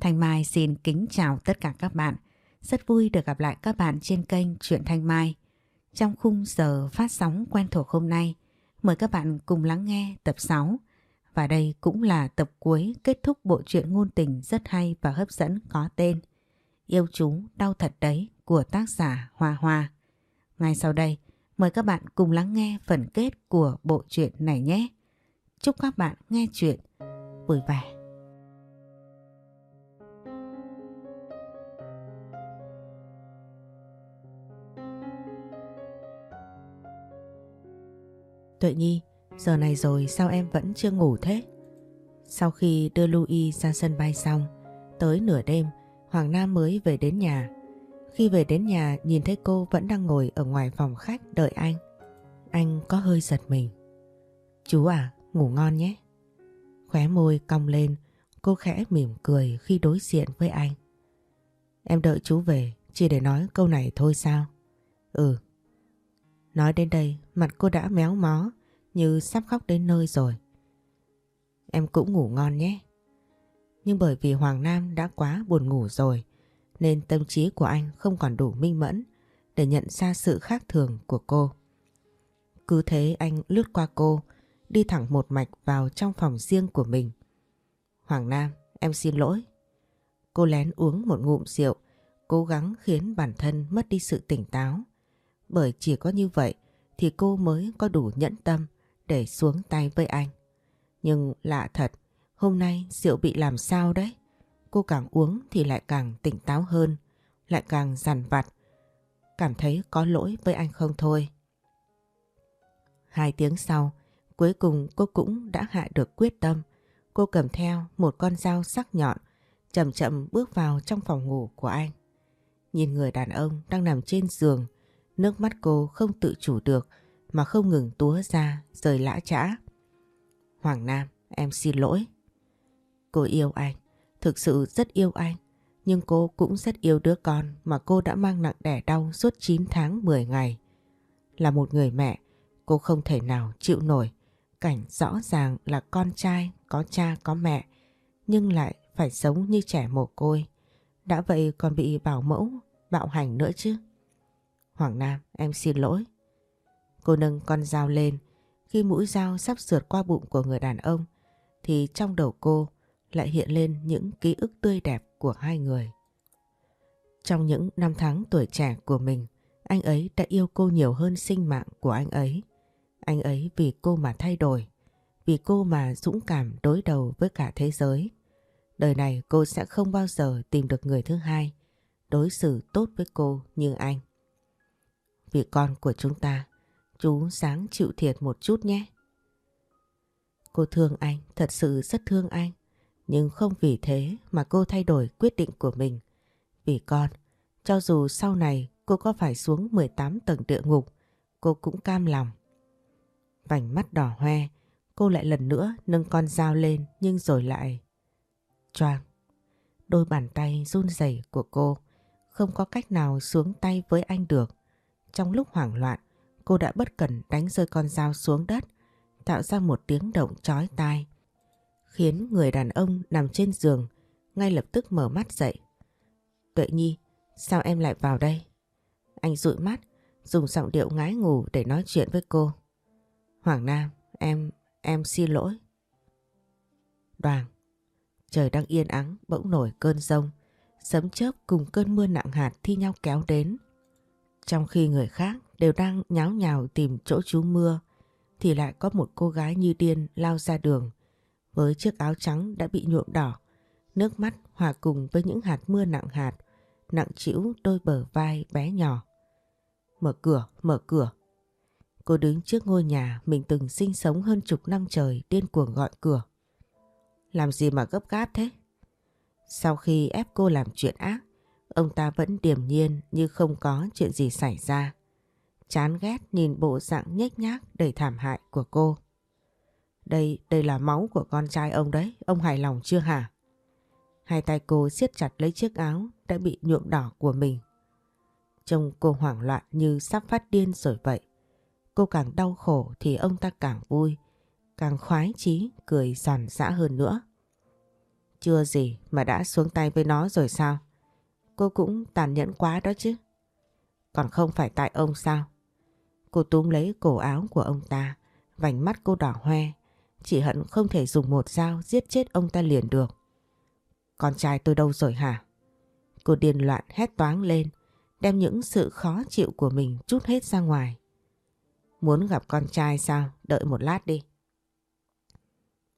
Thanh Mai xin kính chào tất cả các bạn. Rất vui được gặp lại các bạn trên kênh Truyện Thanh Mai. Trong khung giờ phát sóng quen thuộc hôm nay, mời các bạn cùng lắng nghe tập 6. Và đây cũng là tập cuối kết thúc bộ truyện ngôn tình rất hay và hấp dẫn có tên Yêu chú đau thật đấy của tác giả Hoa Hoa. Ngay sau đây, mời các bạn cùng lắng nghe phần kết của bộ truyện này nhé. Chúc các bạn nghe chuyện vui vẻ. Tuệ Nhi, giờ này rồi sao em vẫn chưa ngủ thế? Sau khi đưa Louis ra sân bay xong, tới nửa đêm, Hoàng Nam mới về đến nhà. Khi về đến nhà nhìn thấy cô vẫn đang ngồi ở ngoài phòng khách đợi anh. Anh có hơi giật mình. Chú à, ngủ ngon nhé. Khóe môi cong lên, cô khẽ mỉm cười khi đối diện với anh. Em đợi chú về, chỉ để nói câu này thôi sao? Ừ. Nói đến đây, mặt cô đã méo mó, như sắp khóc đến nơi rồi. Em cũng ngủ ngon nhé. Nhưng bởi vì Hoàng Nam đã quá buồn ngủ rồi, nên tâm trí của anh không còn đủ minh mẫn để nhận ra sự khác thường của cô. Cứ thế anh lướt qua cô, đi thẳng một mạch vào trong phòng riêng của mình. Hoàng Nam, em xin lỗi. Cô lén uống một ngụm rượu, cố gắng khiến bản thân mất đi sự tỉnh táo. Bởi chỉ có như vậy thì cô mới có đủ nhẫn tâm để xuống tay với anh. Nhưng lạ thật, hôm nay rượu bị làm sao đấy? Cô càng uống thì lại càng tỉnh táo hơn, lại càng dằn vặt. Cảm thấy có lỗi với anh không thôi. Hai tiếng sau, cuối cùng cô cũng đã hạ được quyết tâm. Cô cầm theo một con dao sắc nhọn, chậm chậm bước vào trong phòng ngủ của anh. Nhìn người đàn ông đang nằm trên giường, nước mắt cô không tự chủ được mà không ngừng túa ra rời lã chã. Hoàng Nam, em xin lỗi. Cô yêu anh, thực sự rất yêu anh. Nhưng cô cũng rất yêu đứa con mà cô đã mang nặng đẻ đau suốt 9 tháng 10 ngày. Là một người mẹ, cô không thể nào chịu nổi. Cảnh rõ ràng là con trai, có cha, có mẹ, nhưng lại phải sống như trẻ mồ côi. Đã vậy còn bị bảo mẫu, bạo hành nữa chứ. Hoàng Nam, em xin lỗi. Cô nâng con dao lên, khi mũi dao sắp sượt qua bụng của người đàn ông, thì trong đầu cô lại hiện lên những ký ức tươi đẹp của hai người. Trong những năm tháng tuổi trẻ của mình, anh ấy đã yêu cô nhiều hơn sinh mạng của anh ấy. Anh ấy vì cô mà thay đổi, vì cô mà dũng cảm đối đầu với cả thế giới. Đời này cô sẽ không bao giờ tìm được người thứ hai đối xử tốt với cô như anh. Vì con của chúng ta, chú sáng chịu thiệt một chút nhé. Cô thương anh, thật sự rất thương anh. Nhưng không vì thế mà cô thay đổi quyết định của mình. Vì con, cho dù sau này cô có phải xuống 18 tầng địa ngục, cô cũng cam lòng. Vành mắt đỏ hoe, cô lại lần nữa nâng con dao lên nhưng rồi lại... Choang. Đôi bàn tay run rẩy của cô không có cách nào xuống tay với anh được. Trong lúc hoảng loạn, cô đã bất cẩn đánh rơi con dao xuống đất, tạo ra một tiếng động chói tai khiến người đàn ông nằm trên giường ngay lập tức mở mắt dậy. Tuệ Nhi, sao em lại vào đây? Anh dụi mắt, dùng giọng điệu ngái ngủ để nói chuyện với cô. Hoàng Nam, em, em xin lỗi. Đoàn, trời đang yên ắng bỗng nổi cơn rông, sấm chớp cùng cơn mưa nặng hạt thi nhau kéo đến. Trong khi người khác đều đang nháo nhào tìm chỗ trú mưa, thì lại có một cô gái như điên lao ra đường, với chiếc áo trắng đã bị nhuộm đỏ, nước mắt hòa cùng với những hạt mưa nặng hạt, nặng chịu đôi bờ vai bé nhỏ. Mở cửa, mở cửa. Cô đứng trước ngôi nhà mình từng sinh sống hơn chục năm trời điên cuồng gọi cửa. Làm gì mà gấp gáp thế? Sau khi ép cô làm chuyện ác, ông ta vẫn điềm nhiên như không có chuyện gì xảy ra. Chán ghét nhìn bộ dạng nhếch nhác đầy thảm hại của cô. Đây, đây là máu của con trai ông đấy, ông hài lòng chưa hả? Hai tay cô siết chặt lấy chiếc áo đã bị nhuộm đỏ của mình. Trông cô hoảng loạn như sắp phát điên rồi vậy. Cô càng đau khổ thì ông ta càng vui, càng khoái chí cười giòn giã hơn nữa. Chưa gì mà đã xuống tay với nó rồi sao? Cô cũng tàn nhẫn quá đó chứ. Còn không phải tại ông sao? Cô túm lấy cổ áo của ông ta, vành mắt cô đỏ hoe. Chỉ hận không thể dùng một dao giết chết ông ta liền được. Con trai tôi đâu rồi hả? Cô điên loạn hét toáng lên, đem những sự khó chịu của mình chút hết ra ngoài. Muốn gặp con trai sao? Đợi một lát đi.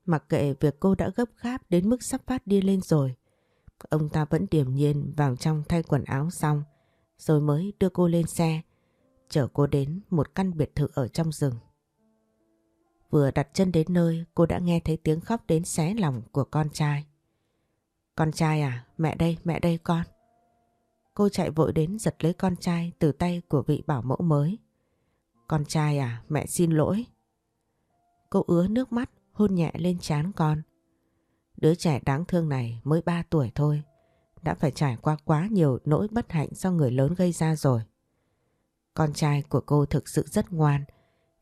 Mặc kệ việc cô đã gấp gáp đến mức sắp phát điên lên rồi. Ông ta vẫn điềm nhiên vào trong thay quần áo xong rồi mới đưa cô lên xe chở cô đến một căn biệt thự ở trong rừng. Vừa đặt chân đến nơi cô đã nghe thấy tiếng khóc đến xé lòng của con trai. Con trai à, mẹ đây, mẹ đây con. Cô chạy vội đến giật lấy con trai từ tay của vị bảo mẫu mới. Con trai à, mẹ xin lỗi. Cô ứa nước mắt hôn nhẹ lên trán con. Đứa trẻ đáng thương này mới 3 tuổi thôi, đã phải trải qua quá nhiều nỗi bất hạnh do người lớn gây ra rồi. Con trai của cô thực sự rất ngoan,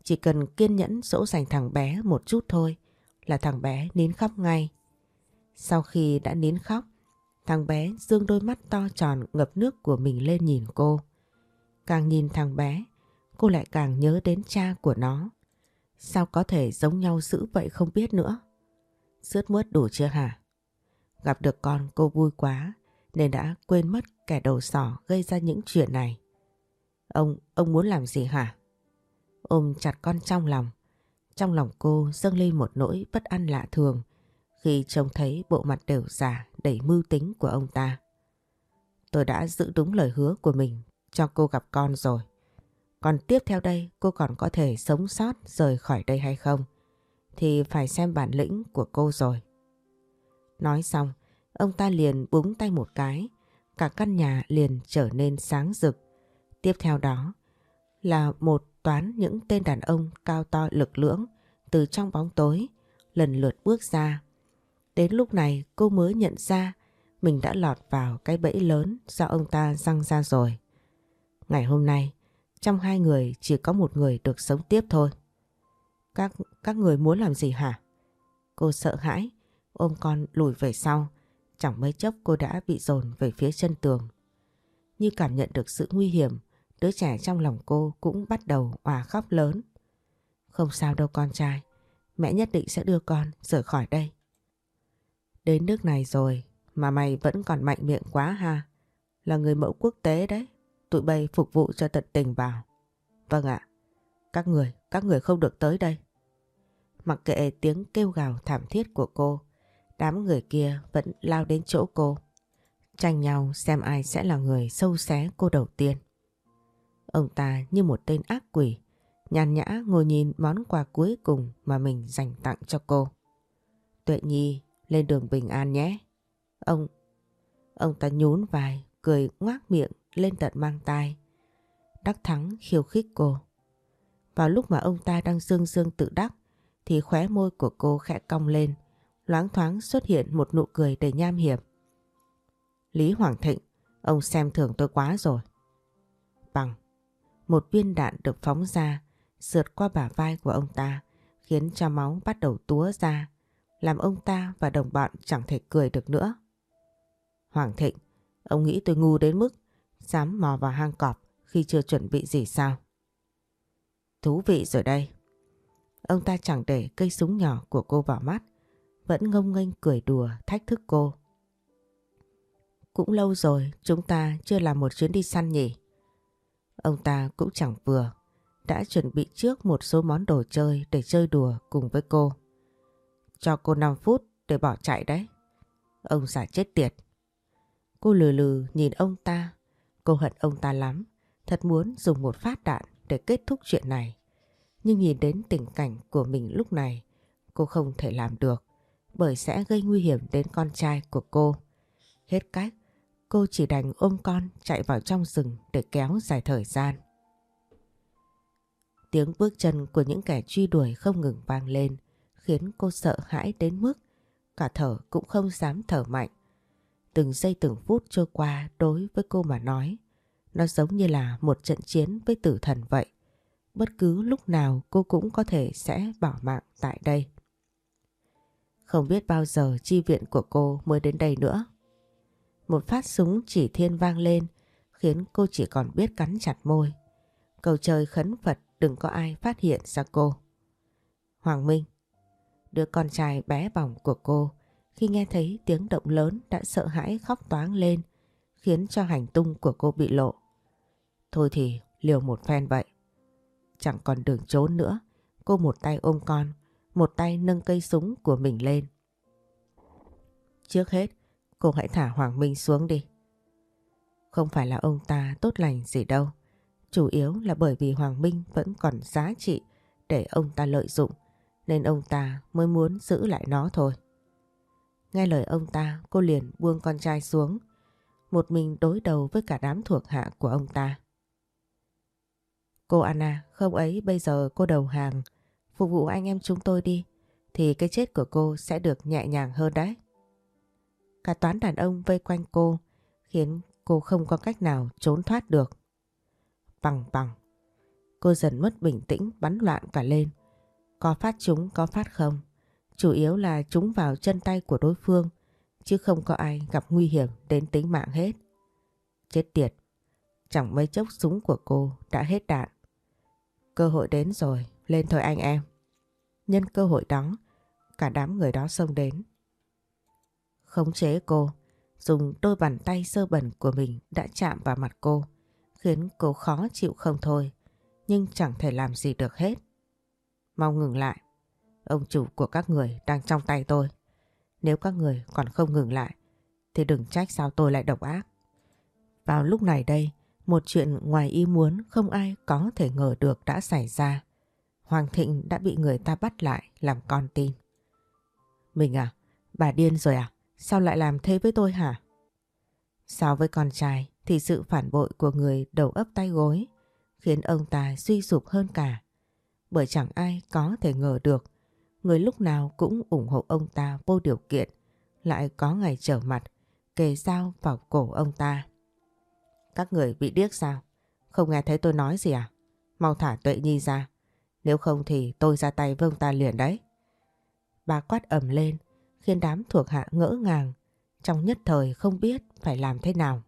chỉ cần kiên nhẫn dỗ dành thằng bé một chút thôi là thằng bé nín khóc ngay. Sau khi đã nín khóc, thằng bé dương đôi mắt to tròn ngập nước của mình lên nhìn cô. Càng nhìn thằng bé, cô lại càng nhớ đến cha của nó. Sao có thể giống nhau dữ vậy không biết nữa. Sướt mướt đủ chưa hả? Gặp được con cô vui quá nên đã quên mất kẻ đầu sỏ gây ra những chuyện này. Ông, ông muốn làm gì hả? Ôm chặt con trong lòng. Trong lòng cô dâng lên một nỗi bất an lạ thường khi trông thấy bộ mặt đều giả đầy mưu tính của ông ta. Tôi đã giữ đúng lời hứa của mình cho cô gặp con rồi. Còn tiếp theo đây cô còn có thể sống sót rời khỏi đây hay không? Thì phải xem bản lĩnh của cô rồi. Nói xong, ông ta liền búng tay một cái. Cả căn nhà liền trở nên sáng rực. Tiếp theo đó là một toán những tên đàn ông cao to lực lưỡng từ trong bóng tối lần lượt bước ra. Đến lúc này cô mới nhận ra mình đã lọt vào cái bẫy lớn do ông ta răng ra rồi. Ngày hôm nay, trong hai người chỉ có một người được sống tiếp thôi. Các, các người muốn làm gì hả? Cô sợ hãi, ôm con lùi về sau. Chẳng mấy chốc cô đã bị dồn về phía chân tường. Như cảm nhận được sự nguy hiểm, đứa trẻ trong lòng cô cũng bắt đầu òa khóc lớn. Không sao đâu con trai, mẹ nhất định sẽ đưa con rời khỏi đây. Đến nước này rồi mà mày vẫn còn mạnh miệng quá ha. Là người mẫu quốc tế đấy, tụi bay phục vụ cho tận tình vào. Vâng ạ, các người, các người không được tới đây. Mặc kệ tiếng kêu gào thảm thiết của cô, đám người kia vẫn lao đến chỗ cô. Tranh nhau xem ai sẽ là người sâu xé cô đầu tiên. Ông ta như một tên ác quỷ, nhàn nhã ngồi nhìn món quà cuối cùng mà mình dành tặng cho cô. Tuệ Nhi lên đường bình an nhé. Ông, ông ta nhún vai, cười ngoác miệng lên tận mang tai. Đắc Thắng khiêu khích cô. Vào lúc mà ông ta đang dương dương tự đắc thì khóe môi của cô khẽ cong lên, loáng thoáng xuất hiện một nụ cười đầy nham hiểm. Lý Hoàng Thịnh, ông xem thường tôi quá rồi. Bằng, một viên đạn được phóng ra, sượt qua bả vai của ông ta, khiến cho máu bắt đầu túa ra, làm ông ta và đồng bọn chẳng thể cười được nữa. Hoàng Thịnh, ông nghĩ tôi ngu đến mức dám mò vào hang cọp khi chưa chuẩn bị gì sao? Thú vị rồi đây. Ông ta chẳng để cây súng nhỏ của cô vào mắt, vẫn ngông nghênh cười đùa thách thức cô. Cũng lâu rồi chúng ta chưa làm một chuyến đi săn nhỉ. Ông ta cũng chẳng vừa, đã chuẩn bị trước một số món đồ chơi để chơi đùa cùng với cô. Cho cô 5 phút để bỏ chạy đấy. Ông giả chết tiệt. Cô lừ lừ nhìn ông ta, cô hận ông ta lắm, thật muốn dùng một phát đạn để kết thúc chuyện này. Nhưng nhìn đến tình cảnh của mình lúc này, cô không thể làm được, bởi sẽ gây nguy hiểm đến con trai của cô. Hết cách, cô chỉ đành ôm con chạy vào trong rừng để kéo dài thời gian. Tiếng bước chân của những kẻ truy đuổi không ngừng vang lên, khiến cô sợ hãi đến mức cả thở cũng không dám thở mạnh. Từng giây từng phút trôi qua đối với cô mà nói, nó giống như là một trận chiến với tử thần vậy. Bất cứ lúc nào cô cũng có thể sẽ bỏ mạng tại đây. Không biết bao giờ chi viện của cô mới đến đây nữa. Một phát súng chỉ thiên vang lên khiến cô chỉ còn biết cắn chặt môi. Cầu trời khấn Phật đừng có ai phát hiện ra cô. Hoàng Minh, đứa con trai bé bỏng của cô khi nghe thấy tiếng động lớn đã sợ hãi khóc toáng lên khiến cho hành tung của cô bị lộ. Thôi thì liều một phen vậy. Chẳng còn đường trốn nữa, cô một tay ôm con, một tay nâng cây súng của mình lên. Trước hết, cô hãy thả Hoàng Minh xuống đi. Không phải là ông ta tốt lành gì đâu. Chủ yếu là bởi vì Hoàng Minh vẫn còn giá trị để ông ta lợi dụng nên ông ta mới muốn giữ lại nó thôi. Nghe lời ông ta cô liền buông con trai xuống một mình đối đầu với cả đám thuộc hạ của ông ta. Cô Anna, không ấy bây giờ cô đầu hàng, phục vụ anh em chúng tôi đi, thì cái chết của cô sẽ được nhẹ nhàng hơn đấy. Cả toán đàn ông vây quanh cô, khiến cô không có cách nào trốn thoát được. Bằng bằng, cô dần mất bình tĩnh bắn loạn cả lên. Có phát chúng có phát không, chủ yếu là chúng vào chân tay của đối phương, chứ không có ai gặp nguy hiểm đến tính mạng hết. Chết tiệt, chẳng mấy chốc súng của cô đã hết đạn. Cơ hội đến rồi, lên thôi anh em. Nhân cơ hội đó, cả đám người đó xông đến. Khống chế cô, dùng đôi bàn tay sơ bẩn của mình đã chạm vào mặt cô, khiến cô khó chịu không thôi, nhưng chẳng thể làm gì được hết. Mau ngừng lại, ông chủ của các người đang trong tay tôi. Nếu các người còn không ngừng lại, thì đừng trách sao tôi lại độc ác. Vào lúc này đây, một chuyện ngoài ý muốn không ai có thể ngờ được đã xảy ra. Hoàng Thịnh đã bị người ta bắt lại làm con tin. Mình à, bà điên rồi à? Sao lại làm thế với tôi hả? So với con trai thì sự phản bội của người đầu ấp tay gối khiến ông ta suy sụp hơn cả. Bởi chẳng ai có thể ngờ được người lúc nào cũng ủng hộ ông ta vô điều kiện lại có ngày trở mặt kề dao vào cổ ông ta. Các người bị điếc sao? Không nghe thấy tôi nói gì à? Mau thả Tuệ Nhi ra. Nếu không thì tôi ra tay với ông ta liền đấy. Bà quát ẩm lên khiến đám thuộc hạ ngỡ ngàng trong nhất thời không biết phải làm thế nào.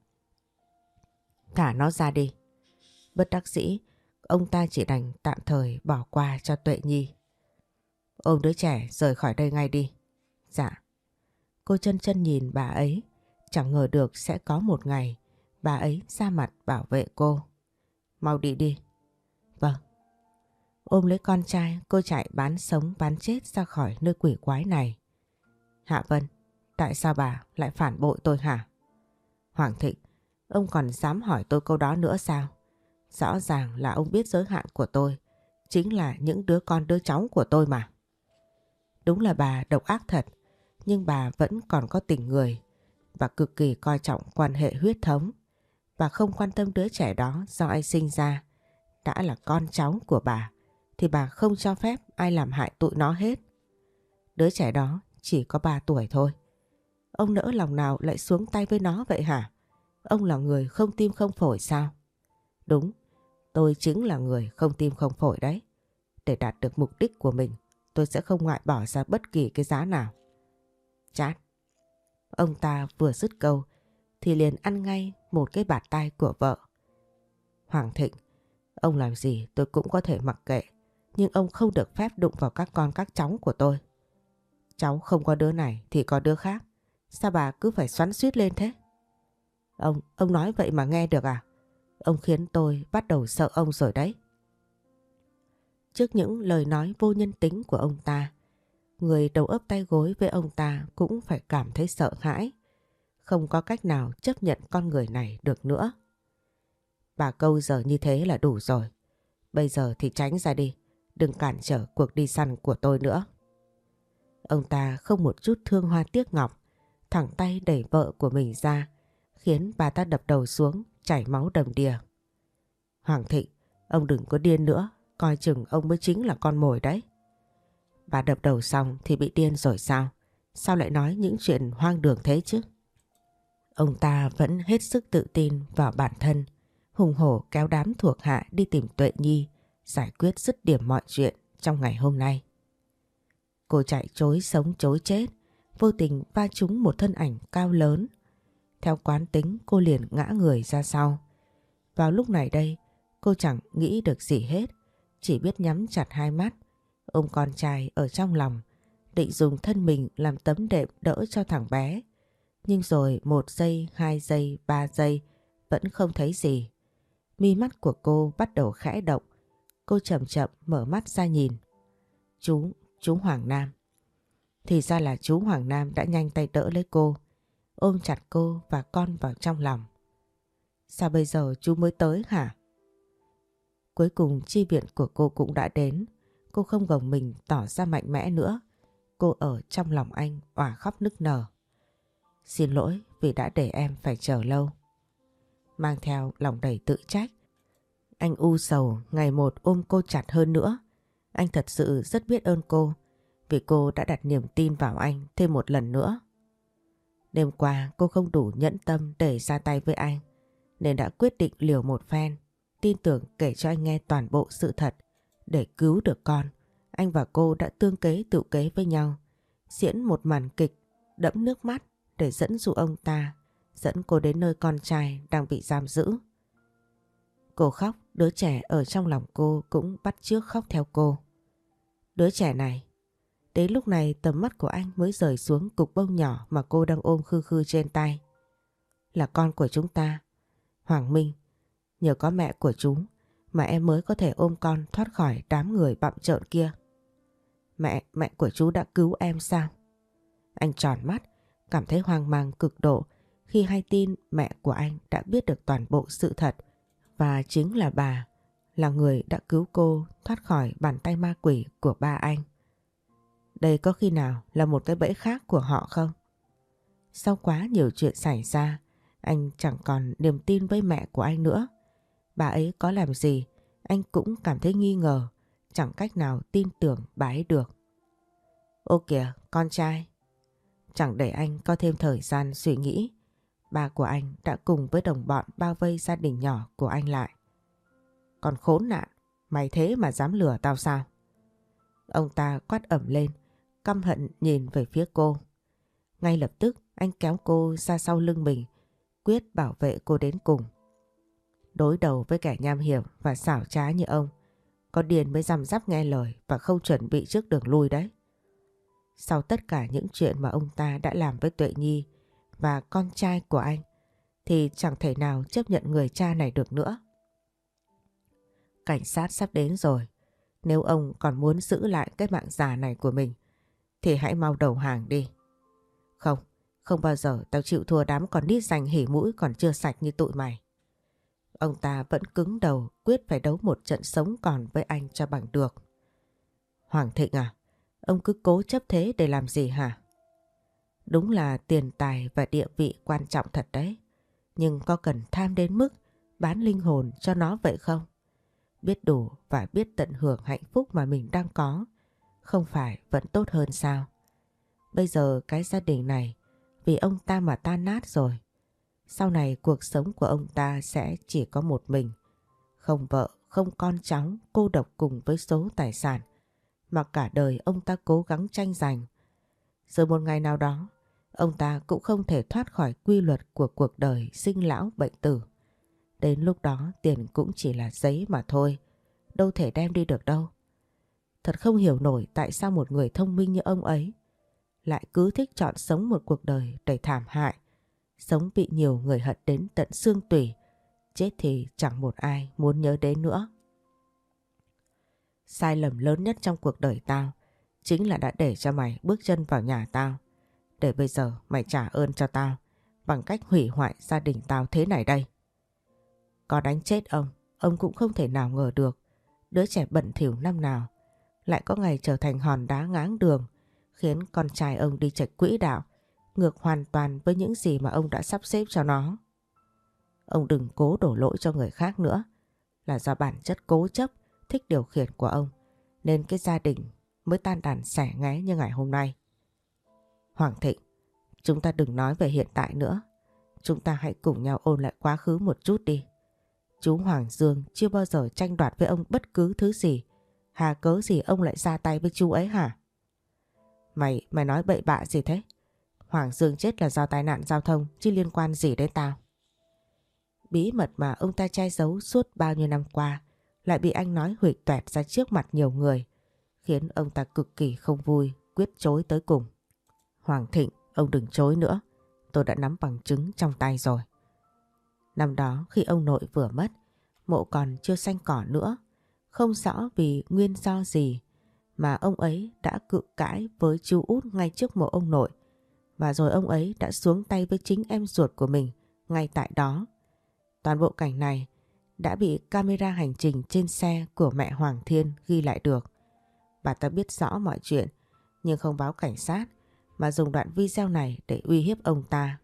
Thả nó ra đi. Bất đắc dĩ, ông ta chỉ đành tạm thời bỏ qua cho Tuệ Nhi. Ôm đứa trẻ rời khỏi đây ngay đi. Dạ. Cô chân chân nhìn bà ấy, chẳng ngờ được sẽ có một ngày bà ấy ra mặt bảo vệ cô. Mau đi đi. Vâng. Ôm lấy con trai, cô chạy bán sống bán chết ra khỏi nơi quỷ quái này. Hạ Vân, tại sao bà lại phản bội tôi hả? Hoàng Thịnh, ông còn dám hỏi tôi câu đó nữa sao? Rõ ràng là ông biết giới hạn của tôi, chính là những đứa con đứa cháu của tôi mà. Đúng là bà độc ác thật, nhưng bà vẫn còn có tình người và cực kỳ coi trọng quan hệ huyết thống và không quan tâm đứa trẻ đó do ai sinh ra. Đã là con cháu của bà thì bà không cho phép ai làm hại tụi nó hết. Đứa trẻ đó chỉ có 3 tuổi thôi. Ông nỡ lòng nào lại xuống tay với nó vậy hả? Ông là người không tim không phổi sao? Đúng, tôi chính là người không tim không phổi đấy. Để đạt được mục đích của mình, tôi sẽ không ngại bỏ ra bất kỳ cái giá nào. Chát. Ông ta vừa dứt câu thì liền ăn ngay một cái bạt tay của vợ. Hoàng Thịnh, ông làm gì tôi cũng có thể mặc kệ, nhưng ông không được phép đụng vào các con các cháu của tôi. Cháu không có đứa này thì có đứa khác, sao bà cứ phải xoắn suýt lên thế? Ông, ông nói vậy mà nghe được à? Ông khiến tôi bắt đầu sợ ông rồi đấy. Trước những lời nói vô nhân tính của ông ta, người đầu ấp tay gối với ông ta cũng phải cảm thấy sợ hãi không có cách nào chấp nhận con người này được nữa. Bà câu giờ như thế là đủ rồi. Bây giờ thì tránh ra đi, đừng cản trở cuộc đi săn của tôi nữa. Ông ta không một chút thương hoa tiếc ngọc, thẳng tay đẩy vợ của mình ra, khiến bà ta đập đầu xuống, chảy máu đầm đìa. Hoàng Thịnh, ông đừng có điên nữa, coi chừng ông mới chính là con mồi đấy. Bà đập đầu xong thì bị điên rồi sao? Sao lại nói những chuyện hoang đường thế chứ? Ông ta vẫn hết sức tự tin vào bản thân, hùng hổ kéo đám thuộc hạ đi tìm Tuệ Nhi, giải quyết dứt điểm mọi chuyện trong ngày hôm nay. Cô chạy chối sống chối chết, vô tình va trúng một thân ảnh cao lớn. Theo quán tính cô liền ngã người ra sau. Vào lúc này đây, cô chẳng nghĩ được gì hết, chỉ biết nhắm chặt hai mắt, ôm con trai ở trong lòng, định dùng thân mình làm tấm đệm đỡ cho thằng bé. Nhưng rồi một giây, hai giây, ba giây vẫn không thấy gì. Mi mắt của cô bắt đầu khẽ động, cô chậm chậm mở mắt ra nhìn. Chú, chú Hoàng Nam. Thì ra là chú Hoàng Nam đã nhanh tay đỡ lấy cô, ôm chặt cô và con vào trong lòng. Sao bây giờ chú mới tới hả? Cuối cùng chi viện của cô cũng đã đến. Cô không gồng mình tỏ ra mạnh mẽ nữa. Cô ở trong lòng anh òa khóc nức nở. Xin lỗi vì đã để em phải chờ lâu. Mang theo lòng đầy tự trách. Anh u sầu ngày một ôm cô chặt hơn nữa. Anh thật sự rất biết ơn cô, vì cô đã đặt niềm tin vào anh thêm một lần nữa. Đêm qua cô không đủ nhẫn tâm để ra tay với anh, nên đã quyết định liều một phen, tin tưởng kể cho anh nghe toàn bộ sự thật để cứu được con. Anh và cô đã tương kế tự kế với nhau, diễn một màn kịch đẫm nước mắt để dẫn dụ ông ta dẫn cô đến nơi con trai đang bị giam giữ. Cô khóc, đứa trẻ ở trong lòng cô cũng bắt chước khóc theo cô. Đứa trẻ này, đến lúc này tầm mắt của anh mới rời xuống cục bông nhỏ mà cô đang ôm khư khư trên tay. Là con của chúng ta, Hoàng Minh, nhờ có mẹ của chúng mà em mới có thể ôm con thoát khỏi đám người bặm trợn kia. Mẹ, mẹ của chú đã cứu em sao? Anh tròn mắt, cảm thấy hoang mang cực độ khi hay tin mẹ của anh đã biết được toàn bộ sự thật và chính là bà là người đã cứu cô thoát khỏi bàn tay ma quỷ của ba anh. Đây có khi nào là một cái bẫy khác của họ không? Sau quá nhiều chuyện xảy ra, anh chẳng còn niềm tin với mẹ của anh nữa. Bà ấy có làm gì, anh cũng cảm thấy nghi ngờ, chẳng cách nào tin tưởng bà ấy được. Ô kìa, con trai. Chẳng để anh có thêm thời gian suy nghĩ, Ba của anh đã cùng với đồng bọn bao vây gia đình nhỏ của anh lại. Còn khốn nạn, mày thế mà dám lừa tao sao? Ông ta quát ẩm lên, căm hận nhìn về phía cô. Ngay lập tức anh kéo cô ra sau lưng mình, quyết bảo vệ cô đến cùng. Đối đầu với kẻ nham hiểm và xảo trá như ông, có điền mới răm rắp nghe lời và không chuẩn bị trước đường lui đấy. Sau tất cả những chuyện mà ông ta đã làm với Tuệ Nhi, và con trai của anh thì chẳng thể nào chấp nhận người cha này được nữa. Cảnh sát sắp đến rồi. Nếu ông còn muốn giữ lại cái mạng già này của mình thì hãy mau đầu hàng đi. Không, không bao giờ tao chịu thua đám con nít dành hỉ mũi còn chưa sạch như tụi mày. Ông ta vẫn cứng đầu quyết phải đấu một trận sống còn với anh cho bằng được. Hoàng Thịnh à, ông cứ cố chấp thế để làm gì hả? Đúng là tiền tài và địa vị quan trọng thật đấy. Nhưng có cần tham đến mức bán linh hồn cho nó vậy không? Biết đủ và biết tận hưởng hạnh phúc mà mình đang có, không phải vẫn tốt hơn sao? Bây giờ cái gia đình này vì ông ta mà tan nát rồi. Sau này cuộc sống của ông ta sẽ chỉ có một mình. Không vợ, không con cháu, cô độc cùng với số tài sản mà cả đời ông ta cố gắng tranh giành. Rồi một ngày nào đó Ông ta cũng không thể thoát khỏi quy luật của cuộc đời sinh lão bệnh tử. Đến lúc đó tiền cũng chỉ là giấy mà thôi, đâu thể đem đi được đâu. Thật không hiểu nổi tại sao một người thông minh như ông ấy lại cứ thích chọn sống một cuộc đời đầy thảm hại, sống bị nhiều người hận đến tận xương tủy, chết thì chẳng một ai muốn nhớ đến nữa. Sai lầm lớn nhất trong cuộc đời tao chính là đã để cho mày bước chân vào nhà tao để bây giờ mày trả ơn cho tao bằng cách hủy hoại gia đình tao thế này đây. Có đánh chết ông, ông cũng không thể nào ngờ được đứa trẻ bẩn thỉu năm nào lại có ngày trở thành hòn đá ngáng đường khiến con trai ông đi chạy quỹ đạo ngược hoàn toàn với những gì mà ông đã sắp xếp cho nó. Ông đừng cố đổ lỗi cho người khác nữa là do bản chất cố chấp thích điều khiển của ông nên cái gia đình mới tan đàn xẻ ngé như ngày hôm nay. Hoàng Thịnh, chúng ta đừng nói về hiện tại nữa. Chúng ta hãy cùng nhau ôn lại quá khứ một chút đi. Chú Hoàng Dương chưa bao giờ tranh đoạt với ông bất cứ thứ gì. Hà cớ gì ông lại ra tay với chú ấy hả? Mày, mày nói bậy bạ gì thế? Hoàng Dương chết là do tai nạn giao thông chứ liên quan gì đến tao. Bí mật mà ông ta che giấu suốt bao nhiêu năm qua lại bị anh nói huỵch toẹt ra trước mặt nhiều người khiến ông ta cực kỳ không vui quyết chối tới cùng. Hoàng Thịnh, ông đừng chối nữa. Tôi đã nắm bằng chứng trong tay rồi. Năm đó khi ông nội vừa mất, mộ còn chưa xanh cỏ nữa. Không rõ vì nguyên do gì mà ông ấy đã cự cãi với chú út ngay trước mộ ông nội. Và rồi ông ấy đã xuống tay với chính em ruột của mình ngay tại đó. Toàn bộ cảnh này đã bị camera hành trình trên xe của mẹ Hoàng Thiên ghi lại được. Bà ta biết rõ mọi chuyện nhưng không báo cảnh sát mà dùng đoạn video này để uy hiếp ông ta.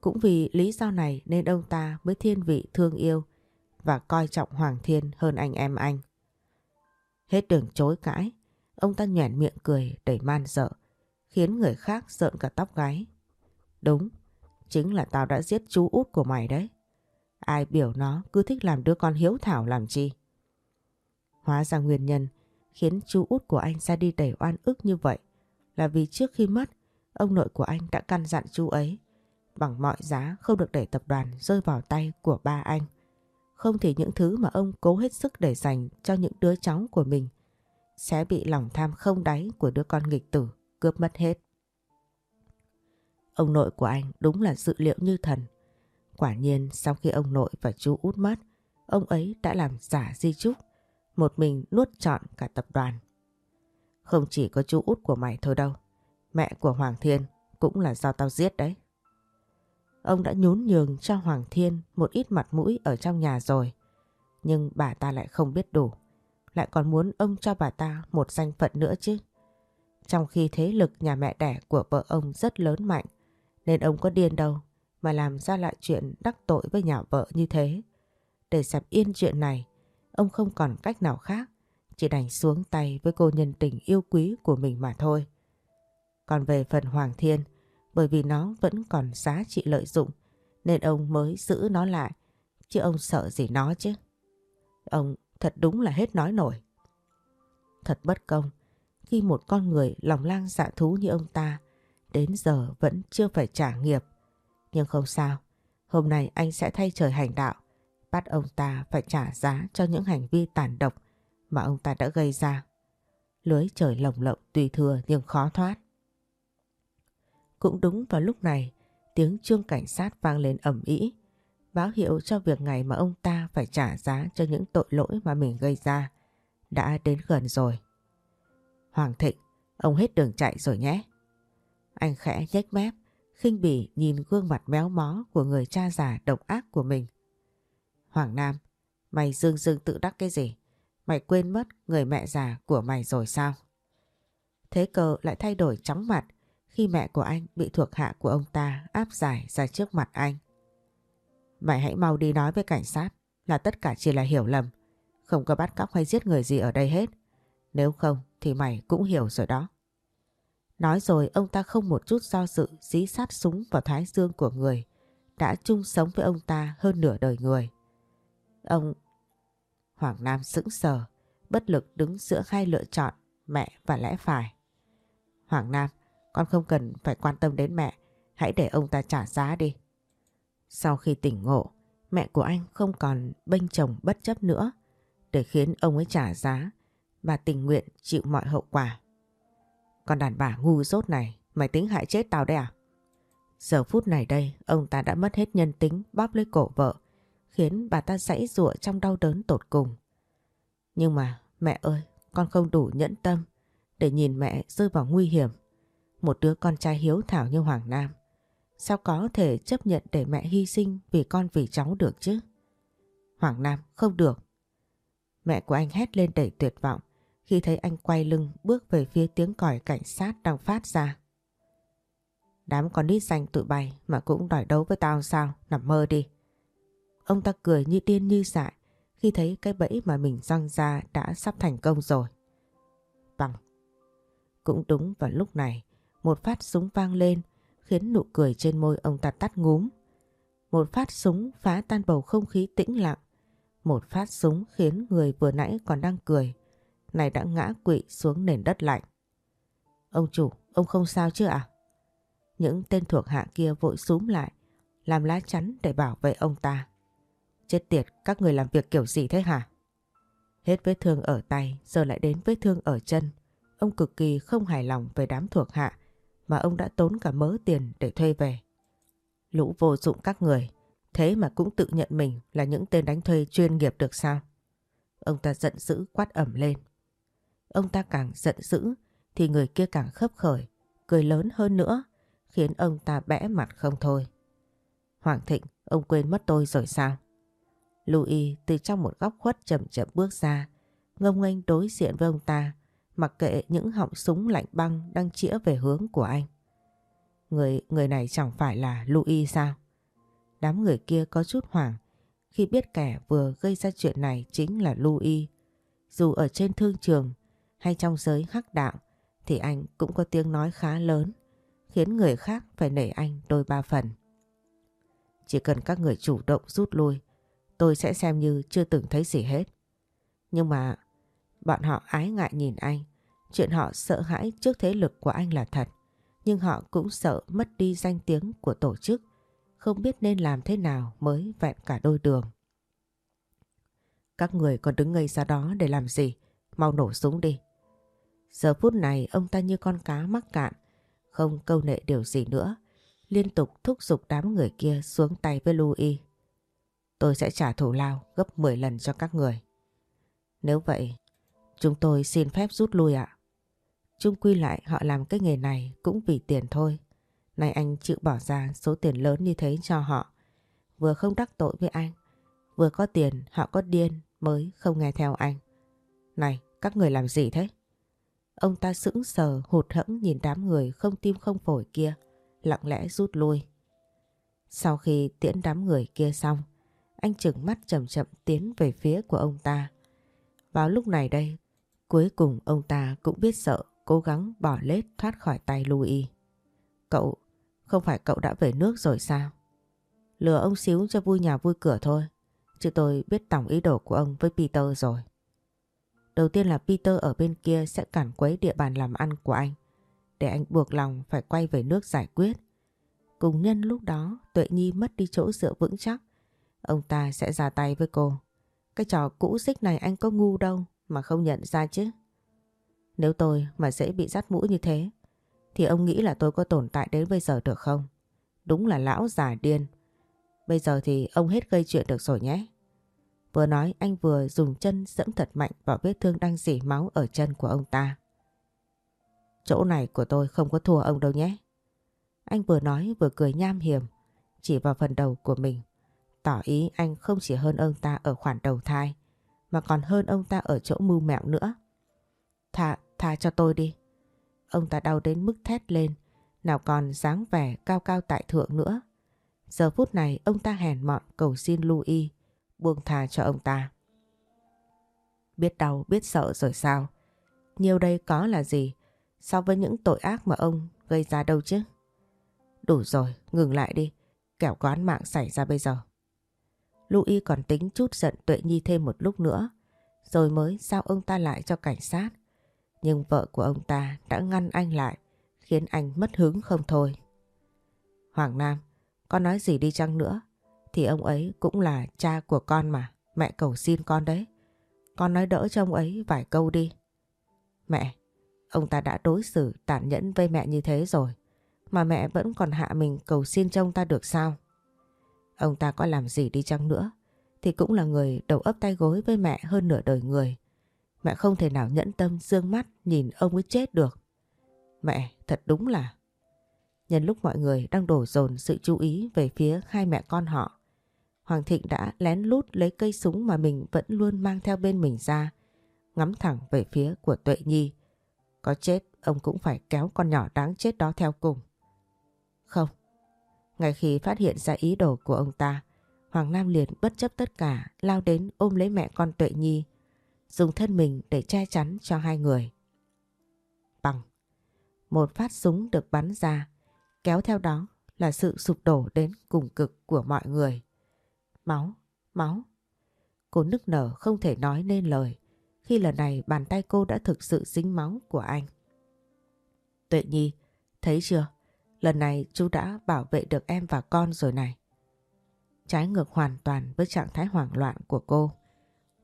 Cũng vì lý do này nên ông ta mới thiên vị thương yêu và coi trọng Hoàng Thiên hơn anh em anh. Hết đường chối cãi, ông ta nhoẻn miệng cười đầy man dợ, khiến người khác rợn cả tóc gáy. Đúng, chính là tao đã giết chú út của mày đấy. Ai biểu nó cứ thích làm đứa con hiếu thảo làm chi. Hóa ra nguyên nhân khiến chú út của anh ra đi đầy oan ức như vậy là vì trước khi mất, ông nội của anh đã căn dặn chú ấy bằng mọi giá không được để tập đoàn rơi vào tay của ba anh. Không thì những thứ mà ông cố hết sức để dành cho những đứa cháu của mình sẽ bị lòng tham không đáy của đứa con nghịch tử cướp mất hết. Ông nội của anh đúng là dự liệu như thần. Quả nhiên sau khi ông nội và chú út mất, ông ấy đã làm giả di trúc, một mình nuốt trọn cả tập đoàn. Không chỉ có chú út của mày thôi đâu, mẹ của Hoàng Thiên cũng là do tao giết đấy. Ông đã nhún nhường cho Hoàng Thiên một ít mặt mũi ở trong nhà rồi, nhưng bà ta lại không biết đủ, lại còn muốn ông cho bà ta một danh phận nữa chứ. Trong khi thế lực nhà mẹ đẻ của vợ ông rất lớn mạnh, nên ông có điên đâu mà làm ra lại chuyện đắc tội với nhà vợ như thế. Để dẹp yên chuyện này, ông không còn cách nào khác, chỉ đành xuống tay với cô nhân tình yêu quý của mình mà thôi. Còn về phần Hoàng Thiên, bởi vì nó vẫn còn giá trị lợi dụng, nên ông mới giữ nó lại, chứ ông sợ gì nó chứ. Ông thật đúng là hết nói nổi. Thật bất công, khi một con người lòng lang dạ thú như ông ta đến giờ vẫn chưa phải trả nghiệp. Nhưng không sao, hôm nay anh sẽ thay trời hành đạo, bắt ông ta phải trả giá cho những hành vi tàn độc mà ông ta đã gây ra. Lưới trời lồng lộng tùy thừa nhưng khó thoát. Cũng đúng vào lúc này, tiếng chuông cảnh sát vang lên ầm ĩ, báo hiệu cho việc ngày mà ông ta phải trả giá cho những tội lỗi mà mình gây ra đã đến gần rồi. Hoàng Thịnh, ông hết đường chạy rồi nhé. Anh khẽ nhếch mép, khinh bỉ nhìn gương mặt méo mó của người cha già độc ác của mình. Hoàng Nam, mày dương dương tự đắc cái gì? Mày quên mất người mẹ già của mày rồi sao? Thế cờ lại thay đổi chóng mặt khi mẹ của anh bị thuộc hạ của ông ta áp giải ra trước mặt anh. Mày hãy mau đi nói với cảnh sát là tất cả chỉ là hiểu lầm. Không có bắt cóc hay giết người gì ở đây hết. Nếu không thì mày cũng hiểu rồi đó. Nói rồi ông ta không một chút do dự dí sát súng vào thái dương của người đã chung sống với ông ta hơn nửa đời người. Ông Hoàng Nam sững sờ, bất lực đứng giữa hai lựa chọn mẹ và lẽ phải. Hoàng Nam, con không cần phải quan tâm đến mẹ, hãy để ông ta trả giá đi. Sau khi tỉnh ngộ, mẹ của anh không còn bênh chồng bất chấp nữa để khiến ông ấy trả giá và tình nguyện chịu mọi hậu quả. Còn đàn bà ngu dốt này, mày tính hại chết tao đấy à? Giờ phút này đây, ông ta đã mất hết nhân tính bóp lấy cổ vợ, khiến bà ta sãy rụa trong đau đớn tột cùng. Nhưng mà, mẹ ơi, con không đủ nhẫn tâm để nhìn mẹ rơi vào nguy hiểm. Một đứa con trai hiếu thảo như Hoàng Nam. Sao có thể chấp nhận để mẹ hy sinh vì con vì cháu được chứ? Hoàng Nam không được. Mẹ của anh hét lên đầy tuyệt vọng khi thấy anh quay lưng bước về phía tiếng còi cảnh sát đang phát ra. Đám con nít xanh tụi bay mà cũng đòi đấu với tao sao? Nằm mơ đi. Ông ta cười như điên như dại khi thấy cái bẫy mà mình răng ra đã sắp thành công rồi. Bằng. Cũng đúng vào lúc này, một phát súng vang lên khiến nụ cười trên môi ông ta tắt ngúm. Một phát súng phá tan bầu không khí tĩnh lặng. Một phát súng khiến người vừa nãy còn đang cười, này đã ngã quỵ xuống nền đất lạnh. Ông chủ, ông không sao chứ ạ? Những tên thuộc hạ kia vội súm lại, làm lá chắn để bảo vệ ông ta. Chết tiệt, các người làm việc kiểu gì thế hả? Hết vết thương ở tay, giờ lại đến vết thương ở chân. Ông cực kỳ không hài lòng về đám thuộc hạ mà ông đã tốn cả mớ tiền để thuê về. Lũ vô dụng các người, thế mà cũng tự nhận mình là những tên đánh thuê chuyên nghiệp được sao? Ông ta giận dữ quát ẩm lên. Ông ta càng giận dữ thì người kia càng khấp khởi, cười lớn hơn nữa, khiến ông ta bẽ mặt không thôi. Hoàng Thịnh, ông quên mất tôi rồi sao? Louis từ trong một góc khuất chậm chậm bước ra, ngông nghênh đối diện với ông ta, mặc kệ những họng súng lạnh băng đang chĩa về hướng của anh. Người người này chẳng phải là Louis sao? Đám người kia có chút hoảng khi biết kẻ vừa gây ra chuyện này chính là Louis. Dù ở trên thương trường hay trong giới khắc đạo thì anh cũng có tiếng nói khá lớn khiến người khác phải nể anh đôi ba phần. Chỉ cần các người chủ động rút lui tôi sẽ xem như chưa từng thấy gì hết. Nhưng mà bọn họ ái ngại nhìn anh, chuyện họ sợ hãi trước thế lực của anh là thật, nhưng họ cũng sợ mất đi danh tiếng của tổ chức, không biết nên làm thế nào mới vẹn cả đôi đường. Các người còn đứng ngây ra đó để làm gì? Mau nổ súng đi. Giờ phút này ông ta như con cá mắc cạn, không câu nệ điều gì nữa, liên tục thúc giục đám người kia xuống tay với Louis. Tôi sẽ trả thù lao gấp 10 lần cho các người. Nếu vậy, chúng tôi xin phép rút lui ạ. Chung quy lại họ làm cái nghề này cũng vì tiền thôi. Này anh chịu bỏ ra số tiền lớn như thế cho họ. Vừa không đắc tội với anh, vừa có tiền họ có điên mới không nghe theo anh. Này, các người làm gì thế? Ông ta sững sờ hụt hẫng nhìn đám người không tim không phổi kia, lặng lẽ rút lui. Sau khi tiễn đám người kia xong, anh chừng mắt chậm chậm tiến về phía của ông ta. Vào lúc này đây, cuối cùng ông ta cũng biết sợ, cố gắng bỏ lết thoát khỏi tay Louis. Cậu, không phải cậu đã về nước rồi sao? Lừa ông xíu cho vui nhà vui cửa thôi, chứ tôi biết tổng ý đồ của ông với Peter rồi. Đầu tiên là Peter ở bên kia sẽ cản quấy địa bàn làm ăn của anh, để anh buộc lòng phải quay về nước giải quyết. Cùng nhân lúc đó Tuệ Nhi mất đi chỗ dựa vững chắc Ông ta sẽ ra tay với cô. Cái trò cũ xích này anh có ngu đâu mà không nhận ra chứ. Nếu tôi mà dễ bị dắt mũi như thế thì ông nghĩ là tôi có tồn tại đến bây giờ được không? Đúng là lão già điên. Bây giờ thì ông hết gây chuyện được rồi nhé. Vừa nói anh vừa dùng chân dẫm thật mạnh vào vết thương đang dỉ máu ở chân của ông ta. Chỗ này của tôi không có thua ông đâu nhé. Anh vừa nói vừa cười nham hiểm, chỉ vào phần đầu của mình. Tỏ ý anh không chỉ hơn ông ta ở khoản đầu thai, mà còn hơn ông ta ở chỗ mưu mẹo nữa. Thà, tha cho tôi đi. Ông ta đau đến mức thét lên, nào còn dáng vẻ cao cao tại thượng nữa. Giờ phút này ông ta hèn mọn cầu xin Louis, buông tha cho ông ta. Biết đau, biết sợ rồi sao? Nhiều đây có là gì so với những tội ác mà ông gây ra đâu chứ? Đủ rồi, ngừng lại đi, kẻo có án mạng xảy ra bây giờ. Louis còn tính chút giận Tuệ Nhi thêm một lúc nữa, rồi mới giao ông ta lại cho cảnh sát. Nhưng vợ của ông ta đã ngăn anh lại, khiến anh mất hứng không thôi. Hoàng Nam, con nói gì đi chăng nữa, thì ông ấy cũng là cha của con mà, mẹ cầu xin con đấy. Con nói đỡ cho ông ấy vài câu đi. Mẹ, ông ta đã đối xử tàn nhẫn với mẹ như thế rồi, mà mẹ vẫn còn hạ mình cầu xin cho ông ta được sao? Ông ta có làm gì đi chăng nữa thì cũng là người đầu ấp tay gối với mẹ hơn nửa đời người. Mẹ không thể nào nhẫn tâm dương mắt nhìn ông ấy chết được. Mẹ thật đúng là... Nhân lúc mọi người đang đổ dồn sự chú ý về phía hai mẹ con họ, Hoàng Thịnh đã lén lút lấy cây súng mà mình vẫn luôn mang theo bên mình ra, ngắm thẳng về phía của Tuệ Nhi. Có chết, ông cũng phải kéo con nhỏ đáng chết đó theo cùng. Không, ngay khi phát hiện ra ý đồ của ông ta, Hoàng Nam liền bất chấp tất cả lao đến ôm lấy mẹ con Tuệ Nhi, dùng thân mình để che chắn cho hai người. Bằng một phát súng được bắn ra, kéo theo đó là sự sụp đổ đến cùng cực của mọi người. Máu, máu. Cô nức nở không thể nói nên lời khi lần này bàn tay cô đã thực sự dính máu của anh. Tuệ Nhi, thấy chưa? Lần này chú đã bảo vệ được em và con rồi này. Trái ngược hoàn toàn với trạng thái hoảng loạn của cô.